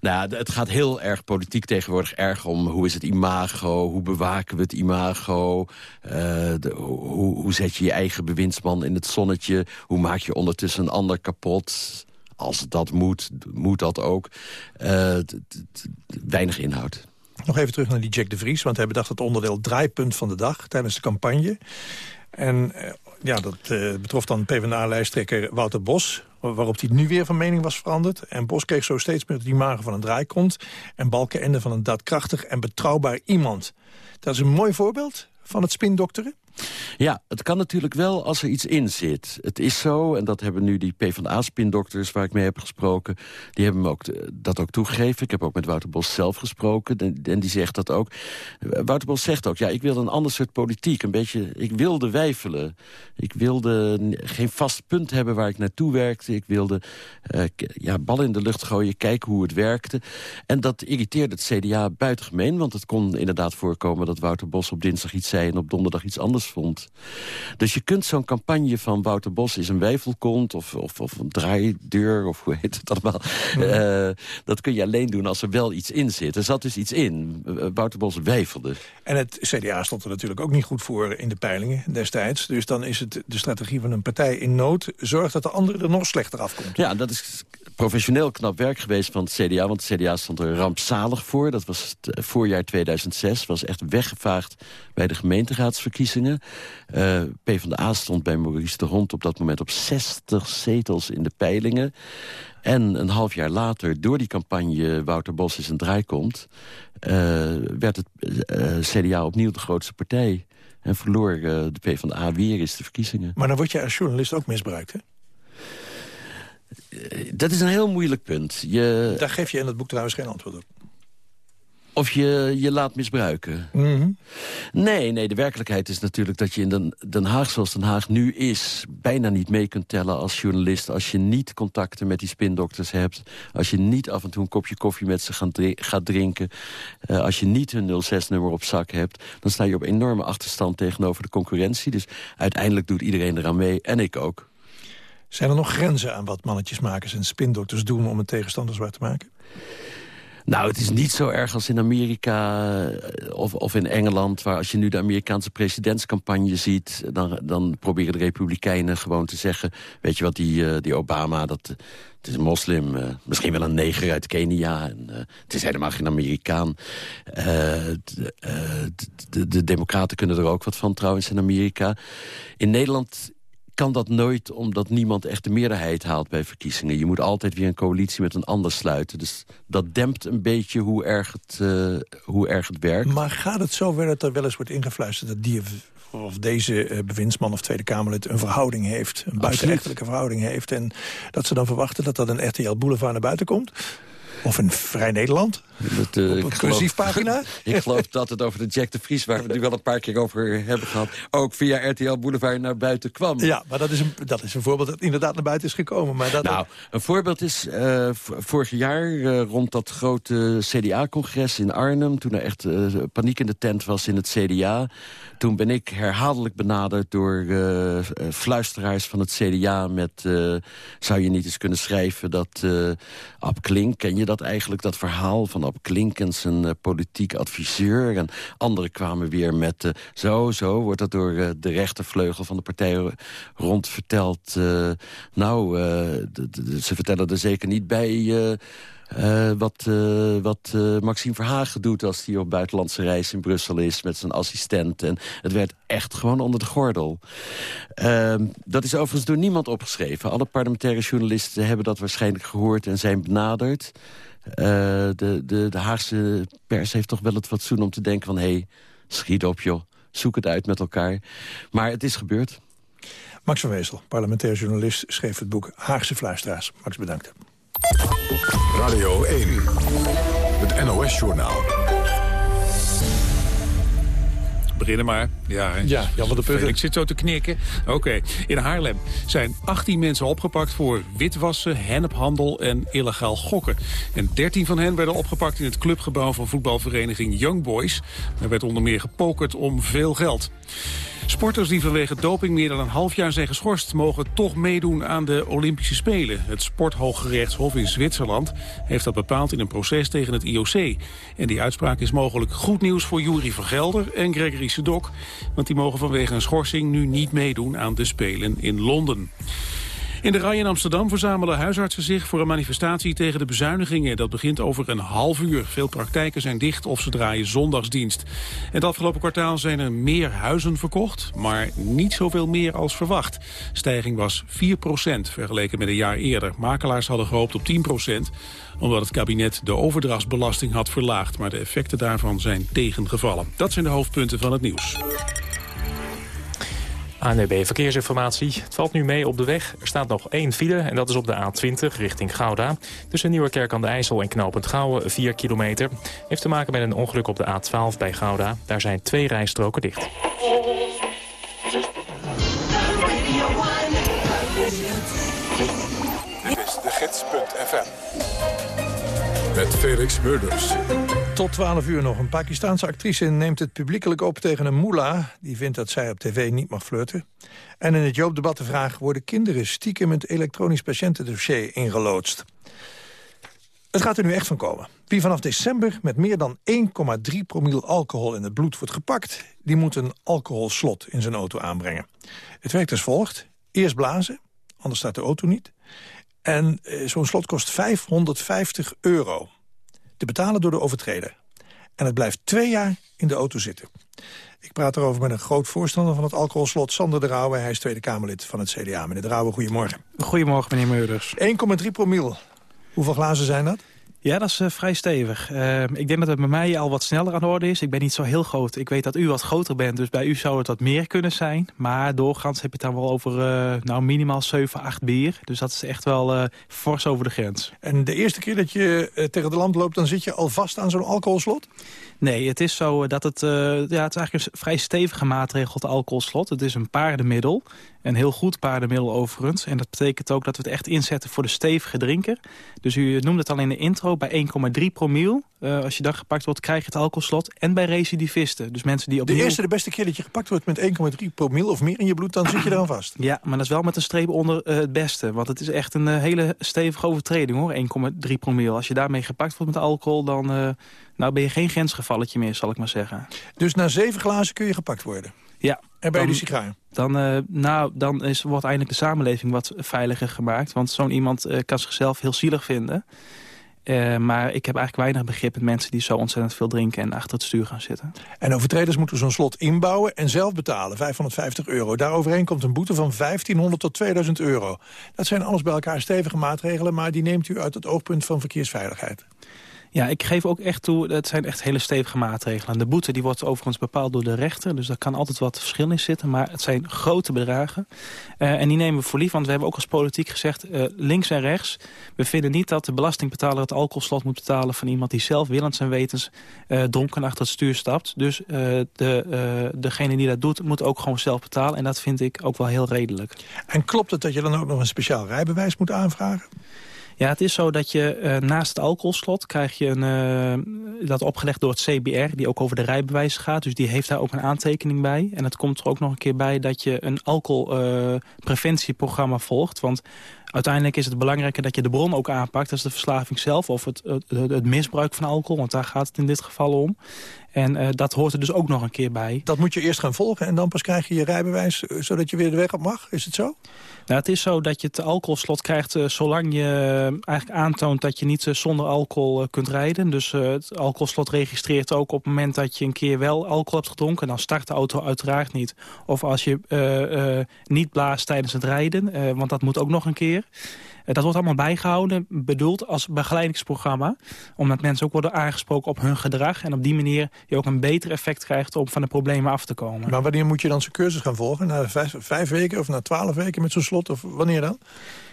Nou, het gaat heel erg politiek tegenwoordig erg om... hoe is het imago, hoe bewaken we het imago... Uh, de, hoe, hoe zet je je eigen bewindsman in het zonnetje... hoe maak je ondertussen een ander kapot als dat moet, moet dat ook. Uh, weinig inhoud. Nog even terug naar die Jack de Vries, want hij bedacht het onderdeel draaipunt van de dag tijdens de campagne. En uh, ja, dat uh, betrof dan PvdA-lijsttrekker Wouter Bos, waarop hij nu weer van mening was veranderd. En Bos kreeg zo steeds meer het imago van een draaikont en Balkenende van een daadkrachtig en betrouwbaar iemand. Dat is een mooi voorbeeld van het spindokteren. Ja, het kan natuurlijk wel als er iets in zit. Het is zo, en dat hebben nu die PvdA-spindokters waar ik mee heb gesproken... die hebben me ook dat ook toegegeven. Ik heb ook met Wouter Bos zelf gesproken en, die zegt dat ook. Wouter Bos zegt ook, ja, ik wilde een ander soort politiek. Een beetje, ik wilde wijfelen. Ik wilde geen vast punt hebben waar ik naartoe werkte. Ik wilde uh, ja, bal in de lucht gooien, kijken hoe het werkte. En dat irriteerde het CDA buitengemeen, want het kon inderdaad voorkomen... dat Wouter Bos op dinsdag iets zei en op donderdag iets anders vond. Dus je kunt zo'n campagne van Wouter Bos is een wijfelkont... Of, of, of een draaideur, of hoe heet het allemaal... Mm. Uh, dat kun je alleen doen als er wel iets in zit. Er zat dus iets in. Uh, Wouter Bos wijfelde. En het CDA stond er natuurlijk ook niet goed voor in de peilingen destijds. Dus dan is het de strategie van een partij in nood... zorgt dat de andere er nog slechter afkomt. Ja, dat is professioneel knap werk geweest van het CDA. Want het CDA stond er rampzalig voor. Dat was het voorjaar 2006. Was echt weggevaagd bij de gemeenteraadsverkiezingen. Uh, PvdA stond bij Maurice de Hond op dat moment op 60 zetels in de peilingen. En een half jaar later, door die campagne Wouter Bos is een draai komt... Uh, werd het CDA opnieuw de grootste partij. En verloor de PvdA weer eens de verkiezingen. Maar dan word je als journalist ook misbruikt, hè? Dat is een heel moeilijk punt. Je... Daar geef je in het boek trouwens geen antwoord op. Of je je laat misbruiken. Mm -hmm. Nee, nee, de werkelijkheid is natuurlijk dat je in Den, Den Haag zoals Den Haag nu is... bijna niet mee kunt tellen als journalist... als je niet contacten met die spindokters hebt... als je niet af en toe een kopje koffie met ze gaat drinken... Uh, als je niet hun 06-nummer op zak hebt... dan sta je op enorme achterstand tegenover de concurrentie. Dus uiteindelijk doet iedereen eraan mee, en ik ook. Zijn er nog grenzen aan wat mannetjesmakers en spindokters doen... om een tegenstander zwart te maken? Nou, het is niet zo erg als in Amerika of, of in Engeland... waar als je nu de Amerikaanse presidentscampagne ziet... dan, dan proberen de republikeinen gewoon te zeggen... weet je wat, die, uh, die Obama, dat, het is een moslim, uh, misschien wel een neger uit Kenia... En, het is helemaal geen Amerikaan. De democraten kunnen er ook wat van trouwens in Amerika. In Nederland kan dat nooit omdat niemand echt de meerderheid haalt bij verkiezingen. Je moet altijd weer een coalitie met een ander sluiten. Dus dat dempt een beetje hoe erg het, uh, hoe erg het werkt. Maar gaat het zo ver dat er wel eens wordt ingefluisterd... dat die of deze uh, bewindsman of Tweede Kamerlid een verhouding heeft... een buitenechtelijke verhouding heeft... en dat ze dan verwachten dat dat een RTL Boulevard naar buiten komt? Of een Vrij Nederland? Dat, uh, een pagina? ik geloof dat het over de Jack de Vries... waar we het nu wel een paar keer over hebben gehad... ook via RTL Boulevard naar buiten kwam. Ja, maar dat is een, dat is een voorbeeld dat inderdaad naar buiten is gekomen. Maar dat nou, een voorbeeld is uh, vorig jaar uh, rond dat grote CDA-congres in Arnhem... toen er echt paniek in de tent was in het CDA... toen ben ik herhaaldelijk benaderd door fluisteraars van het CDA... met zou je niet eens kunnen schrijven dat Ab Klink... ken je dat eigenlijk, dat verhaal van Ab Klinkens, een uh, politiek adviseur. En anderen kwamen weer met, uh, zo, zo, wordt dat door uh, de rechtervleugel van de partij rond verteld. nou, ze vertellen er zeker niet bij... Uh, wat, uh, wat uh, Maxime Verhagen doet als hij op buitenlandse reis in Brussel is... met zijn assistent. En het werd echt gewoon onder de gordel. Ehm, dat is overigens door niemand opgeschreven. Alle parlementaire journalisten hebben dat waarschijnlijk gehoord en zijn benaderd. de, de, de Haagse pers heeft toch wel het fatsoen om te denken van... hé, hey, schiet op joh, zoek het uit met elkaar. Maar het is gebeurd. Max van Weesel, parlementair journalist, schreef het boek Haagse Fluisteraars. Max, bedankt. Radio 1, het NOS-journaal. Beginnen maar. Ja, ja van de Putten. Ik zit zo te knikken. Oké. In Haarlem zijn 18 mensen opgepakt voor witwassen, hennephandel en illegaal gokken. En 13 van hen werden opgepakt in het clubgebouw van voetbalvereniging Young Boys. Er werd onder meer gepokerd om veel geld. Sporters die vanwege doping meer dan een half jaar zijn geschorst... mogen toch meedoen aan de Olympische Spelen. Het Sporthooggerechtshof in Zwitserland heeft dat bepaald in een proces tegen het IOC. En die uitspraak is mogelijk goed nieuws voor Jury Vergelder en Gregory Sedok... want die mogen vanwege een schorsing nu niet meedoen aan de Spelen in Londen. In de rij in Amsterdam verzamelen huisartsen zich voor een manifestatie tegen de bezuinigingen. Dat begint over een half uur. Veel praktijken zijn dicht of ze draaien zondagsdienst. En het afgelopen kwartaal zijn er meer huizen verkocht, maar niet zoveel meer als verwacht. Stijging was 4% vergeleken met een jaar eerder. Makelaars hadden gehoopt op 10% omdat het kabinet de overdrachtsbelasting had verlaagd. Maar de effecten daarvan zijn tegengevallen. Dat zijn de hoofdpunten van het nieuws. ANWB Verkeersinformatie. Het valt nu mee op de weg. Er staat nog één file en dat is op de A20 richting Gouda. Tussen Nieuwerkerk aan de IJssel en Knopend Gouwen 4 kilometer. Heeft te maken met een ongeluk op de A12 bij Gouda. Daar zijn twee rijstroken dicht. Dit is de gids.fm. Met Felix Murders. Tot 12 uur nog. Een Pakistaanse actrice neemt het publiekelijk op tegen een mullah... die vindt dat zij op tv niet mag flirten. En in het Joop-debat de vraag... worden kinderen stiekem het elektronisch patiëntendossier ingeloodst? Het gaat er nu echt van komen. Wie vanaf december met meer dan 1,3 promiel alcohol in het bloed wordt gepakt... die moet een alcoholslot in zijn auto aanbrengen. Het werkt als volgt. Eerst blazen, anders staat de auto niet. En eh, zo'n slot kost 550 euro te betalen door de overtreder. En het blijft twee jaar in de auto zitten. Ik praat erover met een groot voorstander van het alcoholslot, Sander de Rauwe. Hij is Tweede Kamerlid van het CDA. Meneer de Rauwe, goedemorgen. Goedemorgen, meneer Meurders. 1,3 promiel. Hoeveel glazen zijn dat? Ja, dat is uh, vrij stevig. Uh, ik denk dat het bij mij al wat sneller aan de orde is. Ik ben niet zo heel groot. Ik weet dat u wat groter bent, dus bij u zou het wat meer kunnen zijn. Maar doorgaans heb je het dan wel over uh, nou, minimaal 7, 8 bier. Dus dat is echt wel fors over de grens. En de eerste keer dat je tegen de lamp loopt... dan zit je al vast aan zo'n alcoholslot? Nee, het is zo dat het... ja, het is eigenlijk een vrij stevige maatregel, het alcoholslot. Het is een paardenmiddel. Een heel goed paardenmiddel overigens. En dat betekent ook dat we het echt inzetten voor de stevige drinker. Dus u noemde het al in de intro, bij 1,3 promiel. Uh, als je dan gepakt wordt, krijg je het alcoholslot. En bij recidivisten. Dus mensen die opnieuw... De eerste, de beste keer dat je gepakt wordt met 1,3 promiel of meer in je bloed... dan zit je dan vast. Ja, maar dat is wel met een streep onder uh, het beste. Want het is echt een uh, hele stevige overtreding hoor, 1,3 promiel. Als je daarmee gepakt wordt met alcohol, dan nou ben je geen grensgevalletje meer, zal ik maar zeggen. Dus na zeven glazen kun je gepakt worden? Ja. En bij de sigaar? Dan, uh, nou, dan is, wordt eindelijk de samenleving wat veiliger gemaakt. Want zo'n iemand uh, kan zichzelf heel zielig vinden. Uh, maar ik heb eigenlijk weinig begrip met mensen die zo ontzettend veel drinken en achter het stuur gaan zitten. En overtreders moeten zo'n slot inbouwen en zelf betalen, 550 euro. Daaroverheen komt een boete van 1500 tot 2000 euro. Dat zijn alles bij elkaar stevige maatregelen, maar die neemt u uit het oogpunt van verkeersveiligheid. Ja, ik geef ook echt toe, het zijn echt hele stevige maatregelen. De boete die wordt overigens bepaald door de rechter, dus daar kan altijd wat verschil in zitten. Maar het zijn grote bedragen uh, en die nemen we voor lief, want we hebben ook als politiek gezegd, uh, links en rechts. We vinden niet dat de belastingbetaler het alcoholslot moet betalen van iemand die zelf willens en wetens uh, dronken achter het stuur stapt. Dus de, degene die dat doet, moet ook gewoon zelf betalen en dat vind ik ook wel heel redelijk. En klopt het dat je dan ook nog een speciaal rijbewijs moet aanvragen? Ja, het is zo dat je uh, naast het alcoholslot krijg je een, uh, dat opgelegd door het CBR, die ook over de rijbewijs gaat. Dus die heeft daar ook een aantekening bij. En het komt er ook nog een keer bij dat je een alcoholpreventieprogramma volgt. Want uiteindelijk is het belangrijker dat je de bron ook aanpakt. Dat is de verslaving zelf of het, het, het misbruik van alcohol. Want daar gaat het in dit geval om. En uh, dat hoort er dus ook nog een keer bij. Dat moet je eerst gaan volgen en dan pas krijg je je rijbewijs... zodat je weer de weg op mag? Is het zo? Nou, het is zo dat je het alcoholslot krijgt uh, zolang je eigenlijk aantoont... dat je niet zonder alcohol kunt rijden. Dus het alcoholslot registreert ook op het moment dat je een keer wel alcohol hebt gedronken. Dan start de auto uiteraard niet. Of als je niet blaast tijdens het rijden, want dat moet ook nog een keer. Eh, dat wordt allemaal bijgehouden, bedoeld als begeleidingsprogramma. Omdat mensen ook worden aangesproken op hun gedrag. En op die manier je ook een beter effect krijgt om van de problemen af te komen. Maar wanneer moet je dan zo'n cursus gaan volgen? Na vijf, vijf weken of na twaalf weken met zo'n slot? Of wanneer dan?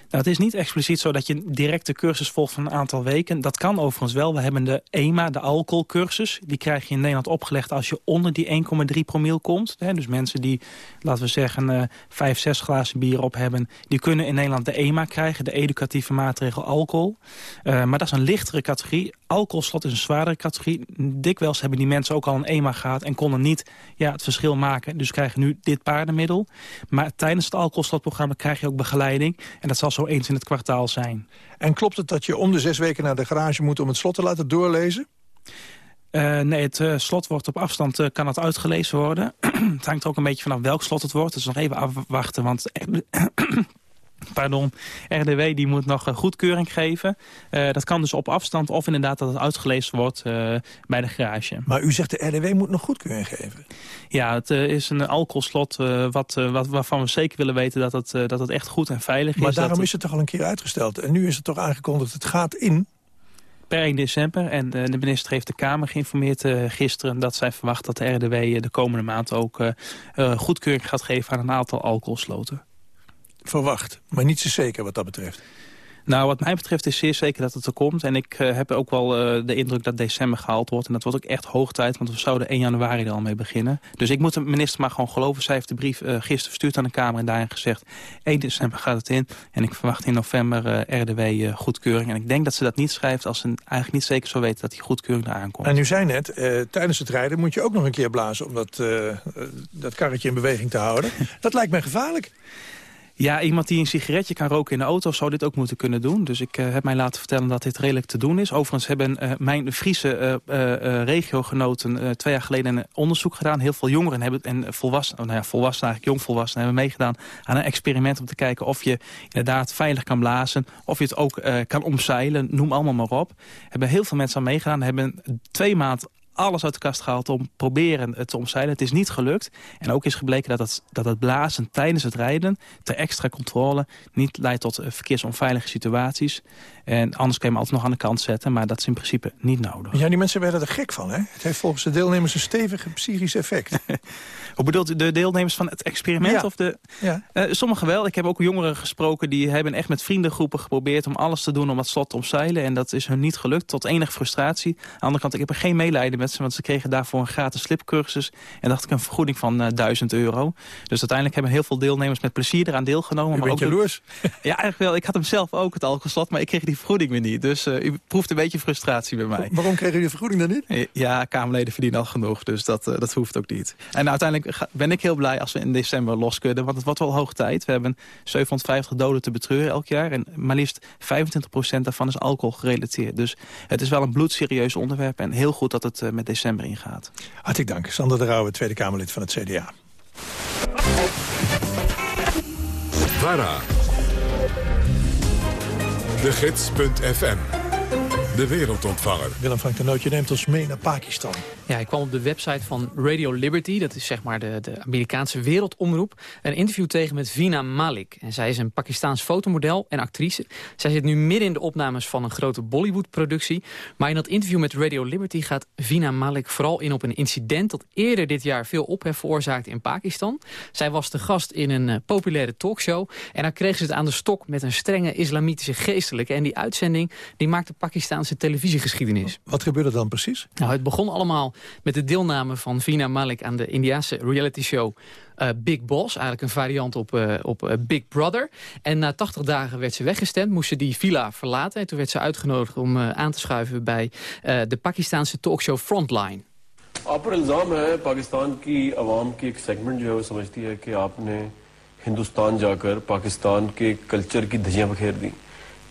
Nou, het is niet expliciet zo dat je direct de cursus volgt van een aantal weken. Dat kan overigens wel. We hebben de EMA, de alcoholcursus. Die krijg je in Nederland opgelegd als je onder die 1,3 promiel komt. Dus mensen die, laten we zeggen, uh, 5, 6 glazen bier op hebben... die kunnen in Nederland de EMA krijgen, de educatieve maatregel alcohol. Uh, maar dat is een lichtere categorie. Alcoholslot is een zwaardere categorie. Dikwijls hebben die mensen ook al een EMA gehad... en konden niet ja, het verschil maken. Dus krijgen nu dit paardenmiddel. Maar tijdens het alcoholslotprogramma krijg je ook begeleiding. En dat zal zo eens in het kwartaal zijn. En klopt het dat je om de zes weken naar de garage moet om het slot te laten doorlezen? Uh, nee, het uh, slot wordt op afstand, uh, kan het uitgelezen worden. het hangt er ook een beetje vanaf welk slot het wordt. Dus nog even afwachten, want pardon, RDW die moet nog goedkeuring geven. Uh, dat kan dus op afstand of inderdaad dat het uitgelezen wordt uh, bij de garage. Maar u zegt de RDW moet nog goedkeuring geven? Ja, het uh, is een alcoholslot wat, wat, waarvan we zeker willen weten dat het, dat het echt goed en veilig is. Maar daarom is het toch al een keer uitgesteld. En nu is het toch aangekondigd, het gaat in per 1 december. En de, de minister heeft de Kamer geïnformeerd uh, gisteren... dat zij verwacht dat de RDW de komende maand ook uh, goedkeuring gaat geven... aan een aantal alcoholsloten verwacht. Maar niet zo zeker wat dat betreft. Nou, wat mij betreft is zeer zeker dat het er komt. En ik uh, heb ook wel uh, de indruk dat december gehaald wordt. En dat wordt ook echt hoog tijd, want we zouden 1 januari er al mee beginnen. Dus ik moet de minister maar gewoon geloven. Zij heeft de brief uh, gisteren verstuurd aan de Kamer en daarin gezegd... 1 december gaat het in. En ik verwacht in november RDW goedkeuring. En ik denk dat ze dat niet schrijft als ze eigenlijk niet zeker zou weten... dat die goedkeuring eraan komt. En u zei net, tijdens het rijden moet je ook nog een keer blazen... om dat, dat karretje in beweging te houden. dat lijkt mij gevaarlijk. Ja, iemand die een sigaretje kan roken in de auto zou dit ook moeten kunnen doen. Dus ik uh, heb mij laten vertellen dat dit redelijk te doen is. Overigens hebben uh, mijn Friese uh, regiogenoten twee jaar geleden een onderzoek gedaan. Heel veel jongeren hebben, en volwassenen, nou ja, volwassenen eigenlijk jongvolwassenen hebben meegedaan aan een experiment om te kijken of je inderdaad veilig kan blazen. Of je het ook kan omzeilen, noem allemaal maar op. Hebben heel veel mensen aan meegedaan. Hebben twee maanden alles uit de kast gehaald om proberen het te omzeilen. Het is niet gelukt. En ook is gebleken dat het, dat het blazen tijdens het rijden... ter extra controle niet leidt tot eh, verkeersonveilige situaties. En anders kun je hem altijd nog aan de kant zetten. Maar dat is in principe niet nodig. Ja, die mensen werden er gek van, hè? Het heeft volgens de deelnemers een stevig psychisch effect. Hoe bedoelt u de deelnemers van het experiment? Ja. Of de... ja. Uh, sommigen wel. Ik heb ook jongeren gesproken die hebben echt met vriendengroepen geprobeerd... om alles te doen om het slot te omzeilen. En dat is hun niet gelukt, tot enige frustratie. Aan de andere kant, ik heb er geen medelijden met ze... want ze kregen daarvoor een gratis slipcursus. En dacht ik een vergoeding van uh, 1000 euro. Dus uiteindelijk hebben heel veel deelnemers met plezier eraan deelgenomen. U maar ook jaloers? Ja, eigenlijk wel. Ik had hem zelf ook, het alcoholslot, maar ik kreeg die vergoeding weer niet. Dus uh, u proeft een beetje frustratie bij mij. Waarom kreeg u de vergoeding dan niet? Ja, Kamerleden verdienen al genoeg, dus dat, dat hoeft ook niet. En uiteindelijk ben ik heel blij als we in december los kunnen, want het wordt wel hoog tijd. We hebben 750 doden te betreuren elk jaar en maar liefst 25% daarvan is alcohol gerelateerd. Dus het is wel een bloedserieus onderwerp en heel goed dat het uh, met december ingaat. Hartelijk dank. Sander de Rauwe, Tweede Kamerlid van het CDA. VARA. De Gids.fm De wereldontvanger. Willem Frank de Nootje neemt ons mee naar Pakistan. Ja, ik kwam op de website van Radio Liberty, dat is zeg maar de, de Amerikaanse wereldomroep, een interview tegen met Vina Malik. En zij is een Pakistaans fotomodel en actrice. Zij zit nu midden in de opnames van een grote Bollywood-productie. Maar in dat interview met Radio Liberty gaat Vina Malik vooral in op een incident dat eerder dit jaar veel ophef veroorzaakte in Pakistan. Zij was de gast in een uh, populaire talkshow en daar kreeg ze het aan de stok met een strenge islamitische geestelijke. En die uitzending die maakte Pakistaanse televisiegeschiedenis. Wat gebeurde dan precies? Nou, het begon allemaal met de deelname van Vina Malik aan de Indiase reality show uh, Big Boss. Eigenlijk een variant op, uh, op uh, Big Brother. En na 80 dagen werd ze weggestemd, moest ze die villa verlaten. En toen werd ze uitgenodigd om aan te schuiven bij de Pakistaanse talkshow Frontline. आप पर इल्ज़ाम है पाकिस्तान की आवाम की एक सेगमेंट जो है वो समझती है कि आपने हिंदुस्तान जाकर पाकिस्तान के कल्चर की धजियां बखेर दी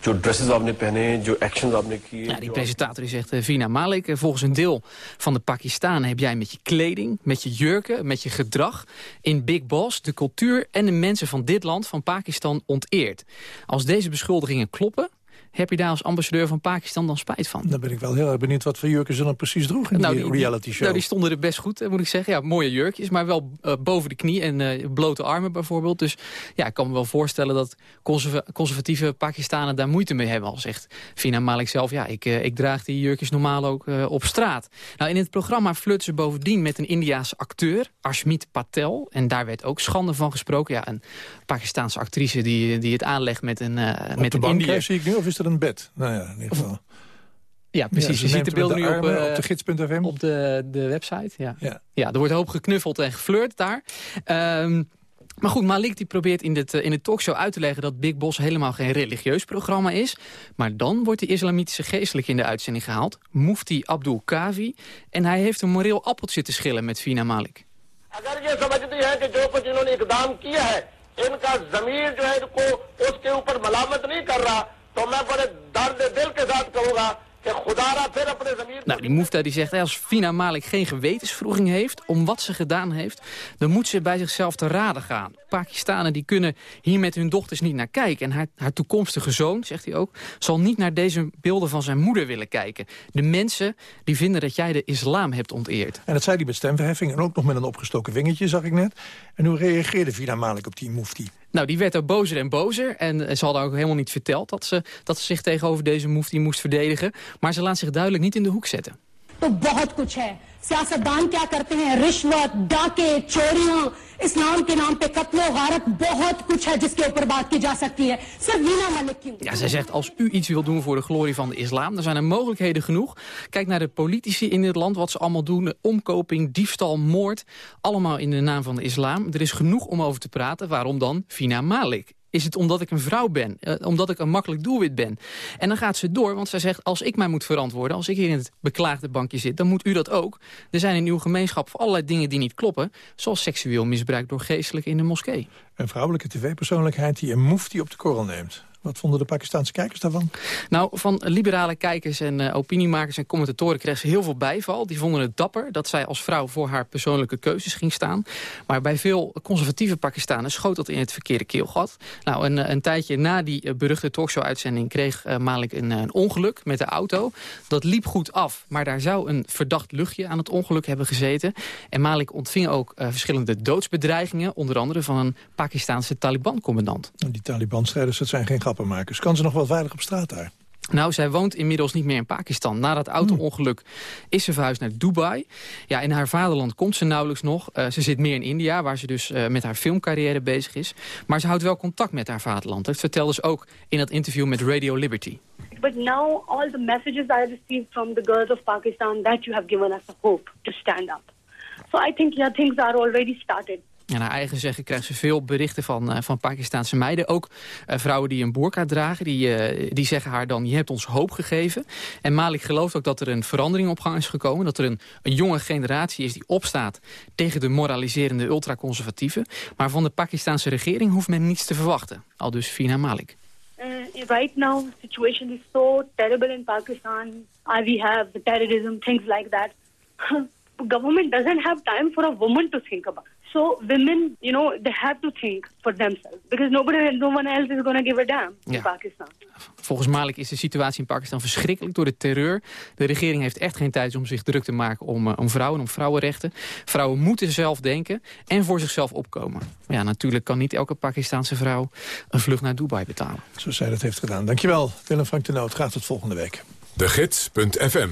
जो ड्रेसेस आपने पहने जो actions आपने किए Ja, die presentator die zegt, Vina Malik, volgens een deel van de Pakistanen heb jij met je kleding, met je jurken, met je gedrag in Big Boss de cultuur en de mensen van dit land, van Pakistan, onteerd. Als deze beschuldigingen kloppen, heb je daar als ambassadeur van Pakistan dan spijt van? Dan ben ik wel heel erg benieuwd wat voor jurken ze dan precies droegen in nou, die, reality show. Nou, die stonden er best goed, moet ik zeggen. Ja, mooie jurkjes, maar wel uh, boven de knie en uh, blote armen bijvoorbeeld. Dus ja, ik kan me wel voorstellen dat conserva conservatieve Pakistanen daar moeite mee hebben. Al zegt Fina Malik zelf, ja, ik, uh, ik draag die jurkjes normaal ook op straat. Nou, in het programma flirten ze bovendien met een Indiaanse acteur, Ashmit Patel. En daar werd ook schande van gesproken. Ja, een Pakistaanse actrice die, die het aanlegt met een, met de een Indiër. zie ik nu, of is een bed. Nou ja, in ieder geval. Ja, precies. Je ziet de beelden nu op, uh, op de Op de, de website, ja. ja. ja. er wordt hoop geknuffeld en geflirt daar. Ehm, maar goed, Malik die probeert in, dit, eh, in de talkshow uit te leggen... dat Big Boss helemaal geen religieus programma is. Maar dan wordt de islamitische geestelijke in de uitzending gehaald. Mufti Abdul Kavi. En hij heeft een moreel appeltje te schillen met Fina Malik. Als जो है इनको उसके ऊपर मलामत नहीं कर रहा तो मैं बड़े दर्द दिल के साथ कहूंगा कि खुदारा फिर अपने जमीर Nou, die Mufta die zegt, als Fina Malik geen gewetensvroeging heeft... om wat ze gedaan heeft, dan moet ze bij zichzelf te raden gaan. Pakistanen die kunnen hier met hun dochters niet naar kijken. En haar, haar toekomstige zoon, zegt hij ook... zal niet naar deze beelden van zijn moeder willen kijken. De mensen die vinden dat jij de islam hebt onteerd. En dat zei hij met stemverheffing en ook nog met een opgestoken wingetje, zag ik net. En hoe reageerde Fina Malik op die mufti? Nou, die werd er bozer en bozer. En ze hadden ook helemaal niet verteld dat ze, dat ze zich tegenover deze mufti moest verdedigen. Maar ze laat zich duidelijk niet in de hoek zetten. तो बहुत कुछ है सियासतदान क्या करते हैं रिश्वत डाके चोरियां इस्लाम के नाम पे कत्लो गारत बहुत कुछ है जिसके ऊपर बात की जा सकती है सिर्फ वीना मलिक की Ja, zij zegt, als u iets wil doen voor de glorie van de islam... dan zijn er mogelijkheden genoeg. Kijk naar de politici in dit land, wat ze allemaal doen. Omkoping, diefstal, moord. Allemaal in de naam van de islam. Er is genoeg om over te praten. Waarom dan Fina Malik? Is het omdat ik een vrouw ben? Uh, omdat ik een makkelijk doelwit ben? En dan gaat ze door, want zij zegt... als ik mij moet verantwoorden, als ik hier in het beklaagde bankje zit... dan moet u dat ook. Er zijn in uw gemeenschap allerlei dingen die niet kloppen... zoals seksueel misbruik door geestelijken in de moskee. Een vrouwelijke tv-persoonlijkheid die een mufti op de korrel neemt. Wat vonden de Pakistanse kijkers daarvan? Nou, van liberale kijkers en uh, opiniemakers en commentatoren kreeg ze heel veel bijval. Die vonden het dapper dat zij als vrouw voor haar persoonlijke keuzes ging staan. Maar bij veel conservatieve Pakistanen schoot dat in het verkeerde keelgat. Nou, een, een tijdje na die uh, beruchte talkshow-uitzending kreeg uh, Malik een, een, ongeluk met de auto. Dat liep goed af, maar daar zou een verdacht luchtje aan het ongeluk hebben gezeten. En Malik ontving ook verschillende doodsbedreigingen, onder andere van een Pakistaanse Taliban-commandant. Die Taliban-strijders, dat zijn geen grappenmakers. Kan ze nog wel veilig op straat daar? Nou, zij woont inmiddels niet meer in Pakistan. Na dat auto-ongeluk is ze verhuisd naar Dubai. Ja, in haar vaderland komt ze nauwelijks nog. Uh, ze zit meer in India, waar ze dus uh, met haar filmcarrière bezig is. Maar ze houdt wel contact met haar vaderland. Dat vertelde ze ook in dat interview met Radio Liberty. But now all the messages I received from the girls of Pakistan... that you have given us a hope to stand up. So I think, yeah, things are already started. En naar eigen zeggen krijgt ze veel berichten van, uh, van Pakistaanse meiden. Ook uh, vrouwen die een burka dragen, die, uh, die zeggen haar dan... je hebt ons hoop gegeven. En Malik gelooft ook dat er een verandering op gang is gekomen. Dat er een, een jonge generatie is die opstaat tegen de moraliserende ultraconservatieven. Maar van de Pakistaanse regering hoeft men niets te verwachten. Al dus Fina Malik. right now, the situation is so terrible in Pakistan. we have the terrorism, things like that. government doesn't have time for a woman to think about. So women, you know, they have to think for themselves because nobody, no one else is going to give a damn in. Pakistan. Volgens Malik is de situatie in Pakistan verschrikkelijk door de terreur. De regering heeft echt geen tijd om zich druk te maken om, eh, om vrouwen, om vrouwenrechten. Vrouwen moeten zelf denken en voor zichzelf opkomen. Maar ja, natuurlijk kan niet elke Pakistanse vrouw een vlucht naar Dubai betalen. Zoals zij dat heeft gedaan. Dankjewel, Willem Frank de Noot. Graag tot volgende week. De Gids.fm.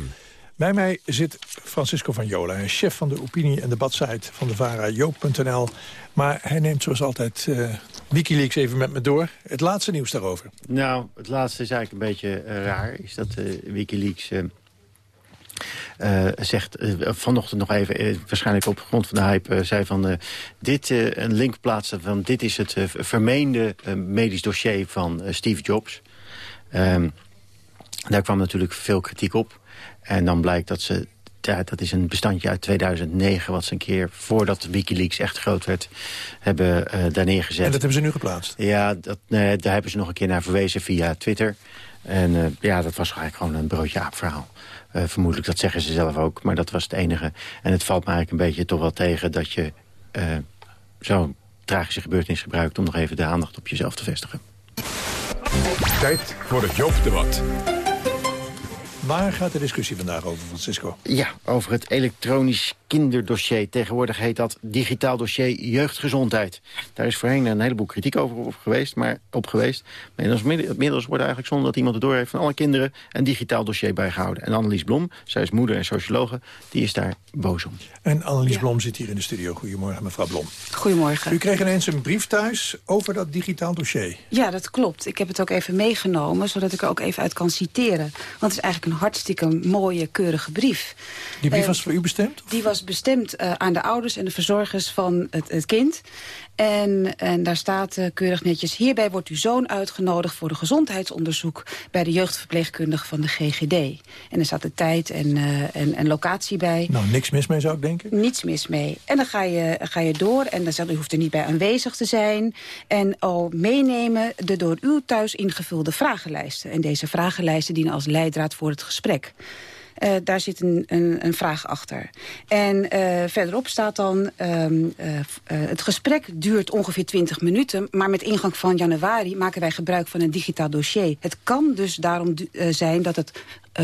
Bij mij zit Francisco van Jola, chef van de opinie- en debatsite van de VARA, joop.nl. Maar hij neemt zoals altijd eh, Wikileaks even met me door. Het laatste nieuws daarover. Nou, het laatste is eigenlijk een beetje eh, raar. Is dat eh, Wikileaks zegt, vanochtend nog even, waarschijnlijk op grond van de hype, zei van dit een link plaatsen van dit is het vermeende medisch dossier van Steve Jobs. Ehm, daar kwam natuurlijk veel kritiek op. En dan blijkt dat ze ja, dat is een bestandje uit 2009... wat ze een keer, voordat Wikileaks echt groot werd, hebben eh, daar neergezet. En dat hebben ze nu geplaatst. Ja, dat, nee, daar hebben ze nog een keer naar verwezen via Twitter. En eh, ja, dat was eigenlijk gewoon een broodje aap verhaal. Eh, vermoedelijk, dat zeggen ze zelf ook, maar dat was het enige. En het valt me eigenlijk een beetje toch wel tegen... dat je eh, zo'n tragische gebeurtenis gebruikt... om nog even de aandacht op jezelf te vestigen. Tijd voor het Joop-debat. Waar gaat de discussie vandaag over, Francisco? Ja, over het elektronisch kinderdossier. Tegenwoordig heet dat digitaal dossier jeugdgezondheid. Daar is voorheen een heleboel kritiek over op geweest. Maar, op geweest. maar inmiddels, wordt eigenlijk zonder dat iemand het door heeft... van alle kinderen een digitaal dossier bijgehouden. En Annelies Blom, zij is moeder en sociologe, die is daar boos om. En Annelies Blom zit hier in de studio. Goedemorgen, mevrouw Blom. Goedemorgen. U kreeg ineens een brief thuis over dat digitaal dossier. Ja, dat klopt. Ik heb het ook even meegenomen, zodat ik er ook even uit kan citeren. Want het is eigenlijk een hartstikke mooie, keurige brief. Die brief Eh, was voor u bestemd? Die was bestemd eh, aan de ouders en de verzorgers van het, het kind. En, en daar staat eh, keurig netjes... hierbij wordt uw zoon uitgenodigd voor een gezondheidsonderzoek... bij de jeugdverpleegkundige van de GGD. En er staat de tijd en, eh, en, en locatie bij. Nou, niks mis mee zou ik denken. Niets mis mee. En dan ga je, ga je door en dan zegt u hoeft er niet bij aanwezig te zijn. En al meenemen de door u thuis ingevulde vragenlijsten. En deze vragenlijsten dienen als leidraad voor het gesprek. Eh, daar zit een, een, een vraag achter. En eh, verderop staat dan... ehm, eh, het gesprek duurt ongeveer 20 minuten... maar met ingang van januari maken wij gebruik van een digitaal dossier. Het kan dus daarom zijn dat het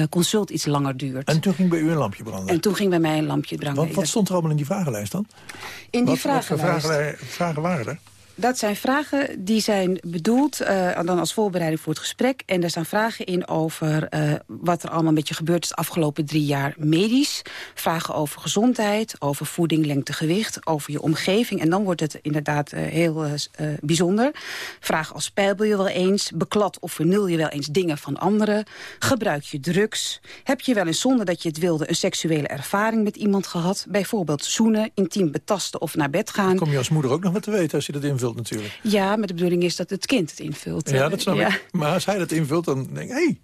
consult iets langer duurt. En toen ging bij u een lampje branden. En toen ging bij mij een lampje branden. Wat, wat stond er allemaal in die vragenlijst dan? In die wat, wat voor vragenlijst. vragen, vragen waren er? Dat zijn vragen die zijn bedoeld eh, dan als voorbereiding voor het gesprek. En daar staan vragen in over eh, wat er allemaal met je gebeurd is de afgelopen drie jaar medisch. Vragen over gezondheid, over voeding, lengte, gewicht, over je omgeving. En dan wordt het inderdaad eh, heel bijzonder. Vragen als spijbel je wel eens, beklad of vernul je wel eens dingen van anderen. Gebruik je drugs? Heb je wel eens zonder dat je het wilde een seksuele ervaring met iemand gehad? Bijvoorbeeld zoenen, intiem betasten of naar bed gaan. Kom je als moeder ook nog wat te weten als je dat invult natuurlijk. Ja, maar de bedoeling is dat het kind het invult. Ja, dat snap Ja, ik. Maar als hij dat invult, dan denk ik... Hey,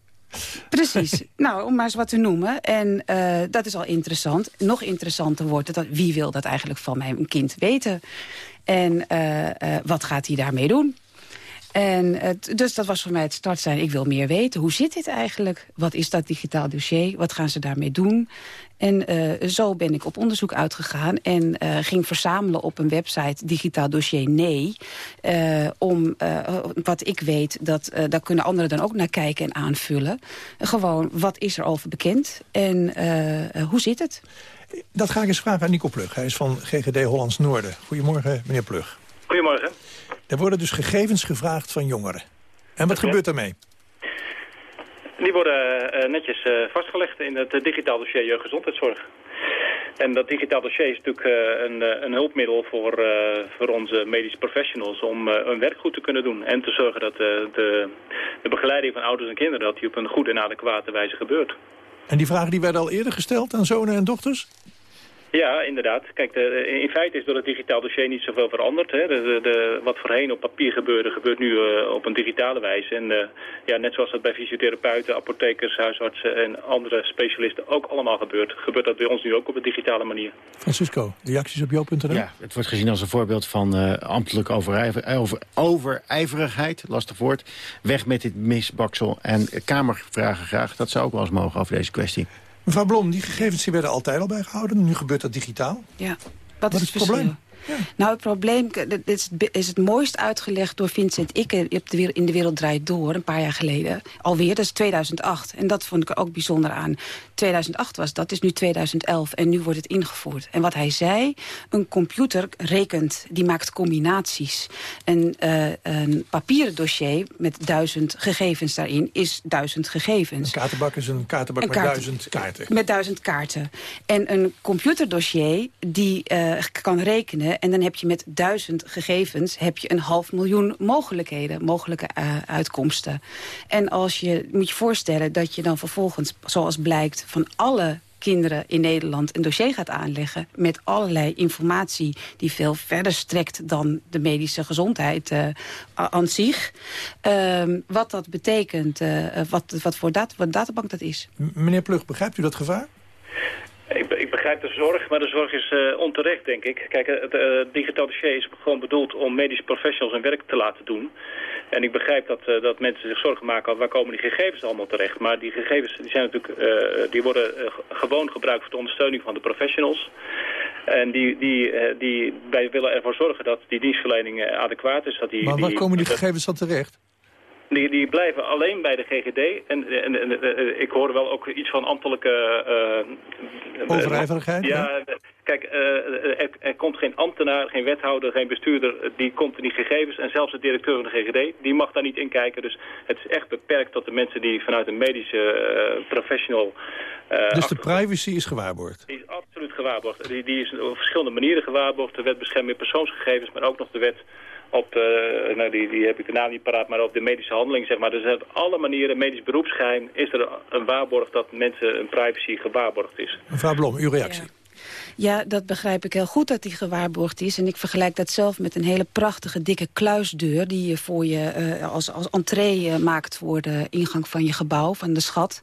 Precies. nou, om maar eens wat te noemen. En eh, dat is al interessant. Nog interessanter wordt het, dat, wie wil dat eigenlijk van mijn kind weten? En eh, eh, wat gaat hij daarmee doen? En het, dus dat was voor mij het start zijn. Ik wil meer weten. Hoe zit dit eigenlijk? Wat is dat digitaal dossier? Wat gaan ze daarmee doen? En eh, zo ben ik op onderzoek uitgegaan en eh, ging verzamelen op een website digitaal dossier nee. eh, om eh, wat ik weet, dat, eh, daar kunnen anderen dan ook naar kijken en aanvullen. gewoon, wat is er over bekend en hoe zit het? dat ga ik eens vragen aan Nico Plug. Hij is van GGD Hollands Noorden. Goedemorgen, meneer Plug. Goedemorgen. Er worden dus gegevens gevraagd van jongeren. En wat gebeurt daarmee? Die worden eh, netjes eh, vastgelegd in het eh, digitaal dossier jeugdgezondheidszorg. En dat digitaal dossier is natuurlijk een, een hulpmiddel voor, voor onze medische professionals om hun werk goed te kunnen doen. En te zorgen dat de, de begeleiding van ouders en kinderen dat die op een goede en adequate wijze gebeurt. En die vragen die werden al eerder gesteld aan zonen en dochters? Ja, inderdaad. Kijk, de, in feite is door het digitaal dossier niet zoveel veranderd. Hè. De, de, de- wat voorheen op papier gebeurde, gebeurt nu eh, op een digitale wijze. En eh, ja, net zoals dat bij fysiotherapeuten, apothekers, huisartsen en andere specialisten ook allemaal gebeurt, gebeurt dat bij ons nu ook op een digitale manier. Francisco, reacties op jo.nl? Ja, het wordt gezien als een voorbeeld van eh ambtelijke overijver, eh, over, overijverigheid, lastig woord. Weg met dit misbaksel en Kamervragen graag. Dat zou ook wel eens mogen over deze kwestie. Mevrouw Blom, die gegevens die werden altijd al bijgehouden. Nu gebeurt dat digitaal. Ja, wat, is het probleem? Nou, het probleem dit is, is het mooist uitgelegd door Vincent Ikke. In de wereld draait door, een paar jaar geleden. Alweer, dat is 2008. En dat vond ik er ook bijzonder aan. 2008 was dat, is nu 2011. En nu wordt het ingevoerd. En wat hij zei, een computer rekent, die maakt combinaties. Een, uh, een papieren dossier met duizend gegevens daarin is duizend gegevens. Een kaartenbak is een kaartenbak met duizend kaarten. Met duizend kaarten. En een computerdossier die uh, kan rekenen en dan heb je met duizend gegevens heb je een half miljoen mogelijkheden, mogelijke uh, uitkomsten. En als je moet je voorstellen dat je dan vervolgens, zoals blijkt, van alle kinderen in Nederland een dossier gaat aanleggen... met allerlei informatie die veel verder strekt dan de medische gezondheid uh, aan zich. Uh, wat dat betekent, uh, wat, wat voor dat, wat databank dat is. Meneer Plug, begrijpt u dat gevaar? Ik, ik, begrijp de zorg, maar de zorg is uh, onterecht, denk ik. Kijk, het uh, digitaal dossier is gewoon bedoeld om medische professionals hun werk te laten doen. En ik begrijp dat, uh, dat mensen zich zorgen maken, waar komen die gegevens allemaal terecht. Maar die gegevens die zijn natuurlijk, die worden gewoon gebruikt voor de ondersteuning van de professionals. En die, die, die, wij willen ervoor zorgen dat die dienstverlening adequaat is. Dat die, maar waar die, komen die gegevens dan terecht? Die, die blijven alleen bij de GGD. En, en, en uh, ik hoor wel ook iets van ambtelijke... Uh, Overijverigheid? Ja, ja, kijk, uh, er, er, komt geen ambtenaar, geen wethouder, geen bestuurder... die komt in die gegevens. En zelfs de directeur van de GGD, die mag daar niet in kijken. Dus het is echt beperkt tot de mensen die vanuit een medische professional... dus de privacy is gewaarborgd? Die is absoluut gewaarborgd. Die, die is op verschillende manieren gewaarborgd. De wet bescherming persoonsgegevens, maar ook nog de wet op, uh, nou die, die heb ik de naam niet paraat, maar op de medische handeling, zeg maar. Dus op alle manieren, medisch beroepsgeheim, is er een waarborg dat mensen een privacy gewaarborgd is. Mevrouw Blom, uw reactie. Ja. Ja, dat begrijp ik heel goed dat die gewaarborgd is. En ik vergelijk dat zelf met een hele prachtige dikke kluisdeur... die je voor je uh, als, als entree uh, maakt voor de ingang van je gebouw, van de schat.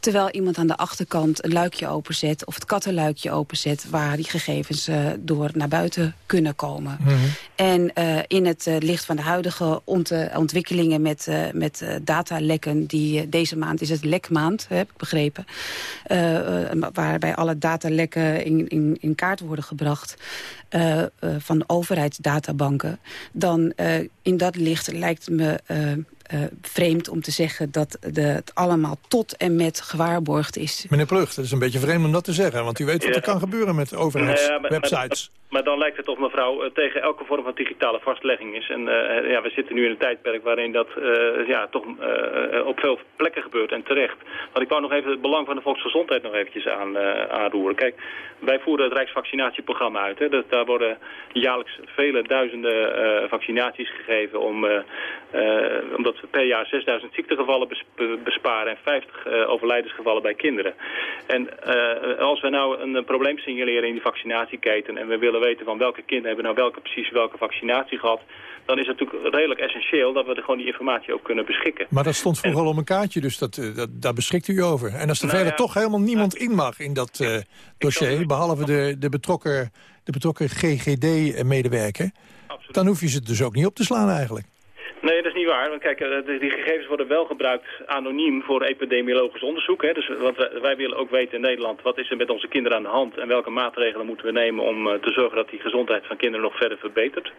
Terwijl iemand aan de achterkant een luikje openzet... of het kattenluikje openzet... waar die gegevens uh, door naar buiten kunnen komen. Mm -hmm. En in het licht van de huidige ont ontwikkelingen met, met datalekken... Die, deze maand is het lekmaand, heb ik begrepen... waarbij alle datalekken in, in, in kaart worden gebracht... Uh, van overheidsdatabanken... dan uh, in dat licht lijkt me uh, vreemd om te zeggen dat de, het allemaal tot en met gewaarborgd is. Meneer Plug, dat is een beetje vreemd om dat te zeggen. Want u weet wat ja. er kan gebeuren met overheidswebsites. Ja, maar, maar, dan lijkt het of mevrouw uh, tegen elke vorm van digitale vastlegging is. En uh, ja, we zitten nu in een tijdperk waarin dat ja, toch op veel plekken gebeurt en terecht. Want ik wou nog even het belang van de volksgezondheid nog eventjes aan, aanroeren. Kijk, wij voeren het Rijksvaccinatieprogramma uit. Hè. Dat, daar worden jaarlijks vele duizenden vaccinaties gegeven om, omdat we per jaar 6000 ziektegevallen besparen en 50 uh, overlijdensgevallen bij kinderen. En uh, als we nou een, een, probleem signaleren in die vaccinatieketen en we willen weten van welke kinderen hebben nou welke, precies welke vaccinatie gehad, dan is het natuurlijk redelijk essentieel dat we er gewoon die informatie ook kunnen beschikken. Maar dat stond vroeger al op een kaartje, dus dat, dat, daar beschikt u over. En als er nou, verder ja, toch helemaal niemand in mag in dat uh, dossier, behalve de, de betrokken, de betrokken GGD-medewerker, dan hoef je ze dus ook niet op te slaan eigenlijk. Nee, dat is niet waar. Want kijk, die gegevens worden wel gebruikt anoniem voor epidemiologisch onderzoek. Hè. Dus, want wij willen ook weten in Nederland wat is er met onze kinderen aan de hand... en welke maatregelen moeten we nemen om uh, te zorgen dat die gezondheid van kinderen nog verder verbetert.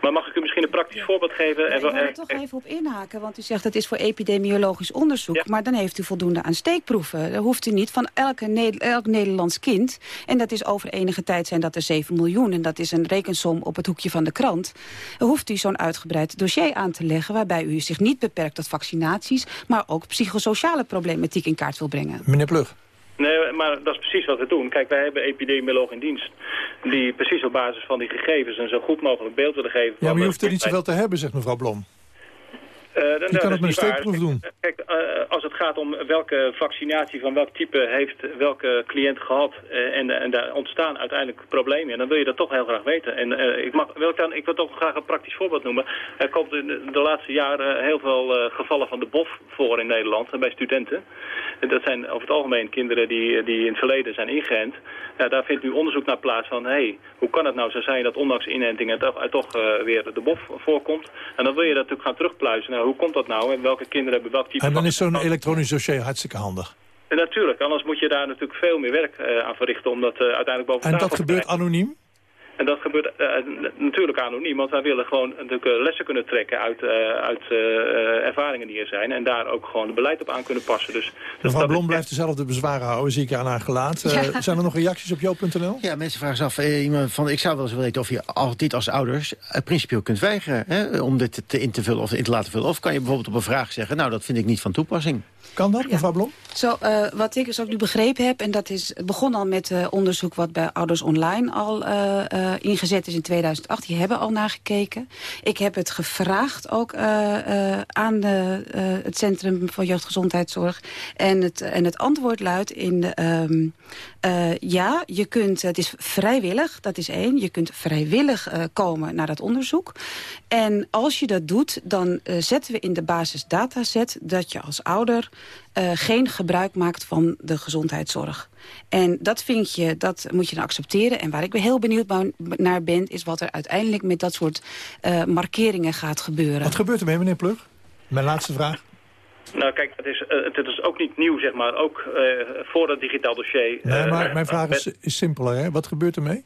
Maar mag ik u misschien een praktisch ja. voorbeeld geven? Ja, ik wil er toch even op inhaken, want u zegt dat is voor epidemiologisch onderzoek. Ja. Maar dan heeft u voldoende aan steekproeven. Dan hoeft u niet van elke ne elk Nederlands kind... en dat is over enige tijd zijn dat er 7 miljoen... en dat is een rekensom op het hoekje van de krant... Dan hoeft u zo'n uitgebreid dossier aan te leggen... waarbij u zich niet beperkt tot vaccinaties... maar ook psychosociale problematiek in kaart wil brengen. Meneer Plug. Nee, maar dat is precies wat we doen. Kijk, wij hebben epidemiologen in dienst... die precies op basis van die gegevens een zo goed mogelijk beeld willen geven... Ja, maar je hoeft er niet zoveel te hebben, zegt mevrouw Blom. Uh, dan, je kan het met een steekproef doen. Kijk, uh, als het gaat om welke vaccinatie van welk type heeft welke cliënt gehad... Uh, en, en daar ontstaan uiteindelijk problemen in, dan wil je dat toch heel graag weten. En ik, mag, wil ik, dan, ik wil toch graag een praktisch voorbeeld noemen. Er komt in de laatste jaren heel veel gevallen van de bof voor in Nederland, bij studenten. Dat zijn over het algemeen kinderen die, die in het verleden zijn ingeënt. Ja, daar vindt nu onderzoek naar plaats van, hey, hoe kan het nou zo zijn dat ondanks inentingen toch, toch weer de bof voorkomt? En dan wil je dat natuurlijk gaan terugpluizen hoe komt dat nou en welke kinderen hebben welk type... En dan is zo'n elektronisch dossier hartstikke handig. En natuurlijk, anders moet je daar natuurlijk veel meer werk uh, aan verrichten om dat uh, uiteindelijk boven En dat gebeurt anoniem? En dat gebeurt uh, natuurlijk anoniem, want wij willen gewoon natuurlijk lessen kunnen trekken uit, uit ervaringen die er zijn. En daar ook gewoon het beleid op aan kunnen passen. Dus, Mevrouw Blom blijft dezelfde bezwaren houden, zie ik aan haar gelaat. Ja. Zijn er nog reacties op joop.nl? Ja, mensen vragen zich af, iemand van, ik zou wel eens weten of je al dit als ouders principieel kunt weigeren. Hè, om dit te in te vullen of in te laten vullen. Of kan je bijvoorbeeld op een vraag zeggen, nou dat vind ik niet van toepassing. Kan dat, mevrouw Blom? Zo, uh, wat ik dus ook nu begrepen heb, en dat is, het begon al met uh, onderzoek wat bij Ouders Online al uh, ingezet is in 2008. Die hebben al nagekeken. Ik heb het gevraagd ook aan de, het Centrum voor Jeugdgezondheidszorg. En het, en het antwoord luidt in de, um, ja, je kunt, het is vrijwillig, dat is één. Je kunt vrijwillig komen naar dat onderzoek. En als je dat doet, dan zetten we in de basis dataset dat je als ouder geen gebruik maakt van de gezondheidszorg. En dat vind je, dat moet je dan accepteren. En waar ik heel benieuwd naar ben, is wat er uiteindelijk met dat soort markeringen gaat gebeuren. Wat gebeurt er mee, meneer Plug? Mijn laatste vraag. Nou kijk, het is, uh, het is ook niet nieuw, zeg maar. Ook uh, voor dat digitaal dossier... Nee, maar mijn vraag is, is simpeler, hè? Wat gebeurt er mee?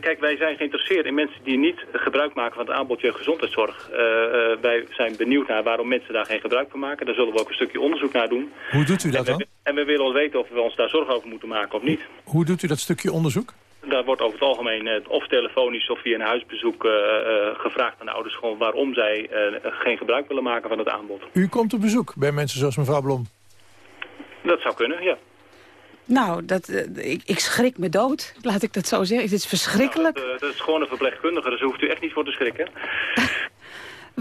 Kijk, wij zijn geïnteresseerd in mensen die niet gebruik maken van het aanbod jeugdgezondheidszorg. Uh, uh, wij zijn benieuwd naar waarom mensen daar geen gebruik van maken. Daar zullen we ook een stukje onderzoek naar doen. Hoe doet u dat en dan? We, en we willen weten of we ons daar zorgen over moeten maken of niet. Hoe doet u dat stukje onderzoek? Daar wordt over het algemeen uh, of telefonisch of via een huisbezoek gevraagd aan de ouders gewoon waarom zij geen gebruik willen maken van het aanbod. U komt op bezoek bij mensen zoals mevrouw Blom? Dat zou kunnen, ja. Nou, dat, ik, ik, schrik me dood, laat ik dat zo zeggen. Het is verschrikkelijk. Nou, dat, dat, is gewoon een verpleegkundige, dus daar hoeft u echt niet voor te schrikken.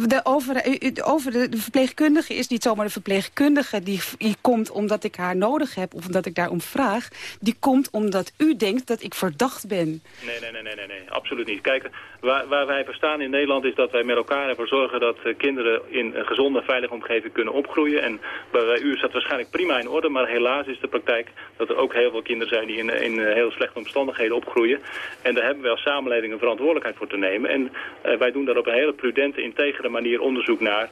De, over, de, over de, verpleegkundige is niet zomaar de verpleegkundige die, komt omdat ik haar nodig heb of omdat ik daarom vraag. Die komt omdat u denkt dat ik verdacht ben. Nee, nee, nee, nee, nee, nee absoluut niet. Kijk, waar, waar wij voor staan in Nederland is dat wij met elkaar ervoor zorgen dat uh, kinderen in een gezonde, veilige omgeving kunnen opgroeien. En bij u is dat waarschijnlijk prima in orde, maar helaas is de praktijk dat er ook heel veel kinderen zijn die in, in uh, heel slechte omstandigheden opgroeien. En daar hebben wij als samenleving een verantwoordelijkheid voor te nemen. En wij doen daar op een hele prudente, integere manier onderzoek naar.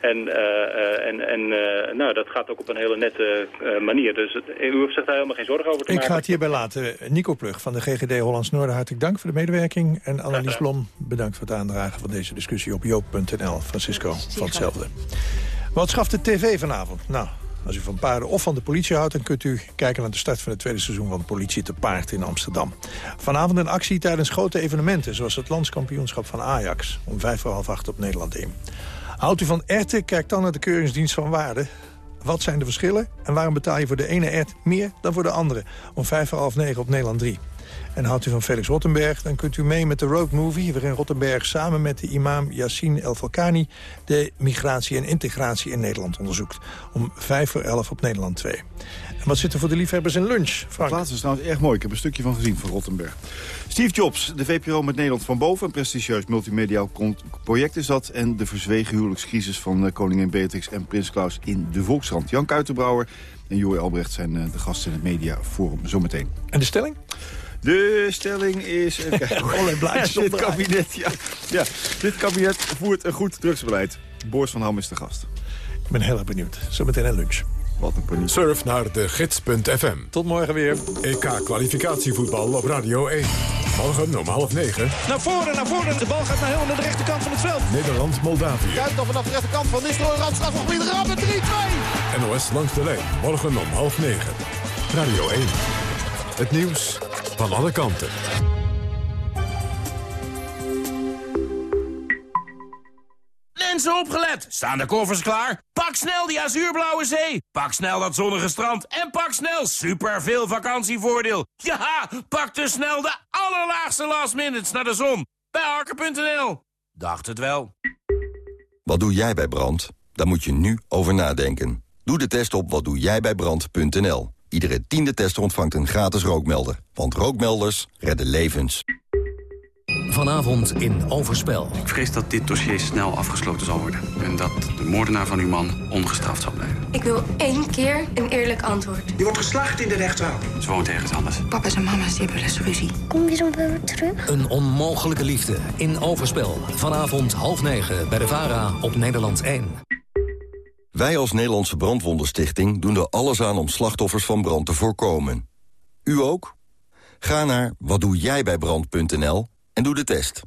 En, uh, en, en uh, nou, dat gaat ook op een hele nette uh, manier. Dus u hoeft zich daar helemaal geen zorgen over te ik maken. Ik ga het hierbij laten. Nico Plug van de GGD Hollands Noorden, hartelijk dank voor de medewerking. En Annelies Blom, bedankt voor het aandragen van deze discussie op joop.nl. Francisco, van hetzelfde. Wat schaft de tv vanavond? Nou, als u van paarden of van de politie houdt... dan kunt u kijken naar de start van het tweede seizoen van Politie te Paard in Amsterdam. Vanavond een actie tijdens grote evenementen... zoals het landskampioenschap van Ajax om vijf voor half acht op Nederland 1. Houdt u van erten, kijk dan naar de Keuringsdienst van Waarde. Wat zijn de verschillen en waarom betaal je voor de ene ert meer dan voor de andere? Om vijf voor half negen op Nederland 3. En houdt u van Felix Rottenberg, dan kunt u mee met de Road Movie... waarin Rottenberg samen met de imam Yassine El Falkani... de migratie en integratie in Nederland onderzoekt. Om 5 voor 11 op Nederland 2. En wat zit er voor de liefhebbers in lunch, Frank? Het laatste is trouwens erg mooi. Ik heb een stukje van gezien van Rottenberg. Steve Jobs, de VPRO met Nederland van boven. Een prestigieus multimediaal project is dat. En de verzwegen huwelijkscrisis van koningin Beatrix en prins Klaus in de Volkskrant. Jan Kuitenbrouwer en Joey Albrecht zijn de gasten in het mediaforum zometeen. En de stelling? De stelling is... Blaadjes dit kabinet, ja, ja, dit kabinet voert een goed drugsbeleid. Boris van Ham is de gast. Ik ben heel erg benieuwd. Zometeen een lunch. Wat een paniek. Surf naar de gids.fm. Tot morgen weer. EK-kwalificatievoetbal op Radio 1. Morgen om half negen. Naar voren, naar voren. De bal gaat naar helemaal naar de rechterkant van het veld. Nederland-Moldavië. Kuit dan vanaf de rechterkant van Nistelrooy. Op Pieter Rammen 3-2. NOS langs de lijn. Morgen om half negen. Radio 1. Het nieuws van alle kanten. Mensen opgelet! Staan de koffers klaar? Pak snel die azuurblauwe zee! Pak snel dat zonnige strand! En pak snel super veel vakantievoordeel! Ja, pak dus snel de allerlaagste last minutes naar de zon! Bij Harker.nl. Dacht het wel. Wat doe jij bij brand? Daar moet je nu over nadenken. Doe de test op watdoejijbijbrand.nl. Iedere tiende tester ontvangt een gratis rookmelder. Want rookmelders redden levens. Vanavond in Overspel. Ik vrees dat dit dossier snel afgesloten zal worden. En dat de moordenaar van uw man ongestraft zal blijven. Ik wil één keer een eerlijk antwoord. Je wordt geslacht in de rechtszaal. Ze woont ergens anders. Papa's en mama's die hebben eens ruzie. Kom je zo weer terug? Een onmogelijke liefde in Overspel. Vanavond half negen bij de VARA op Nederland 1. Wij als Nederlandse Brandwondenstichting doen er alles aan om slachtoffers van brand te voorkomen. U ook? Ga naar watdoejijbijbrand.nl en doe de test.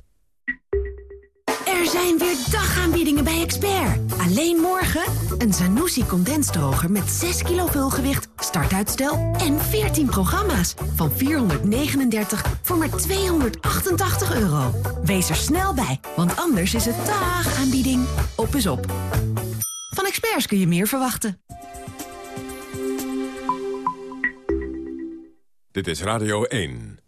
Er zijn weer dagaanbiedingen bij Expert. Alleen morgen een Zanussi condensdroger met 6 kilo vulgewicht, startuitstel en 14 programma's. Van 439 voor maar 288 euro. Wees er snel bij, want anders is het dagaanbieding. Op is op. Van Experts kun je meer verwachten. Dit is Radio 1.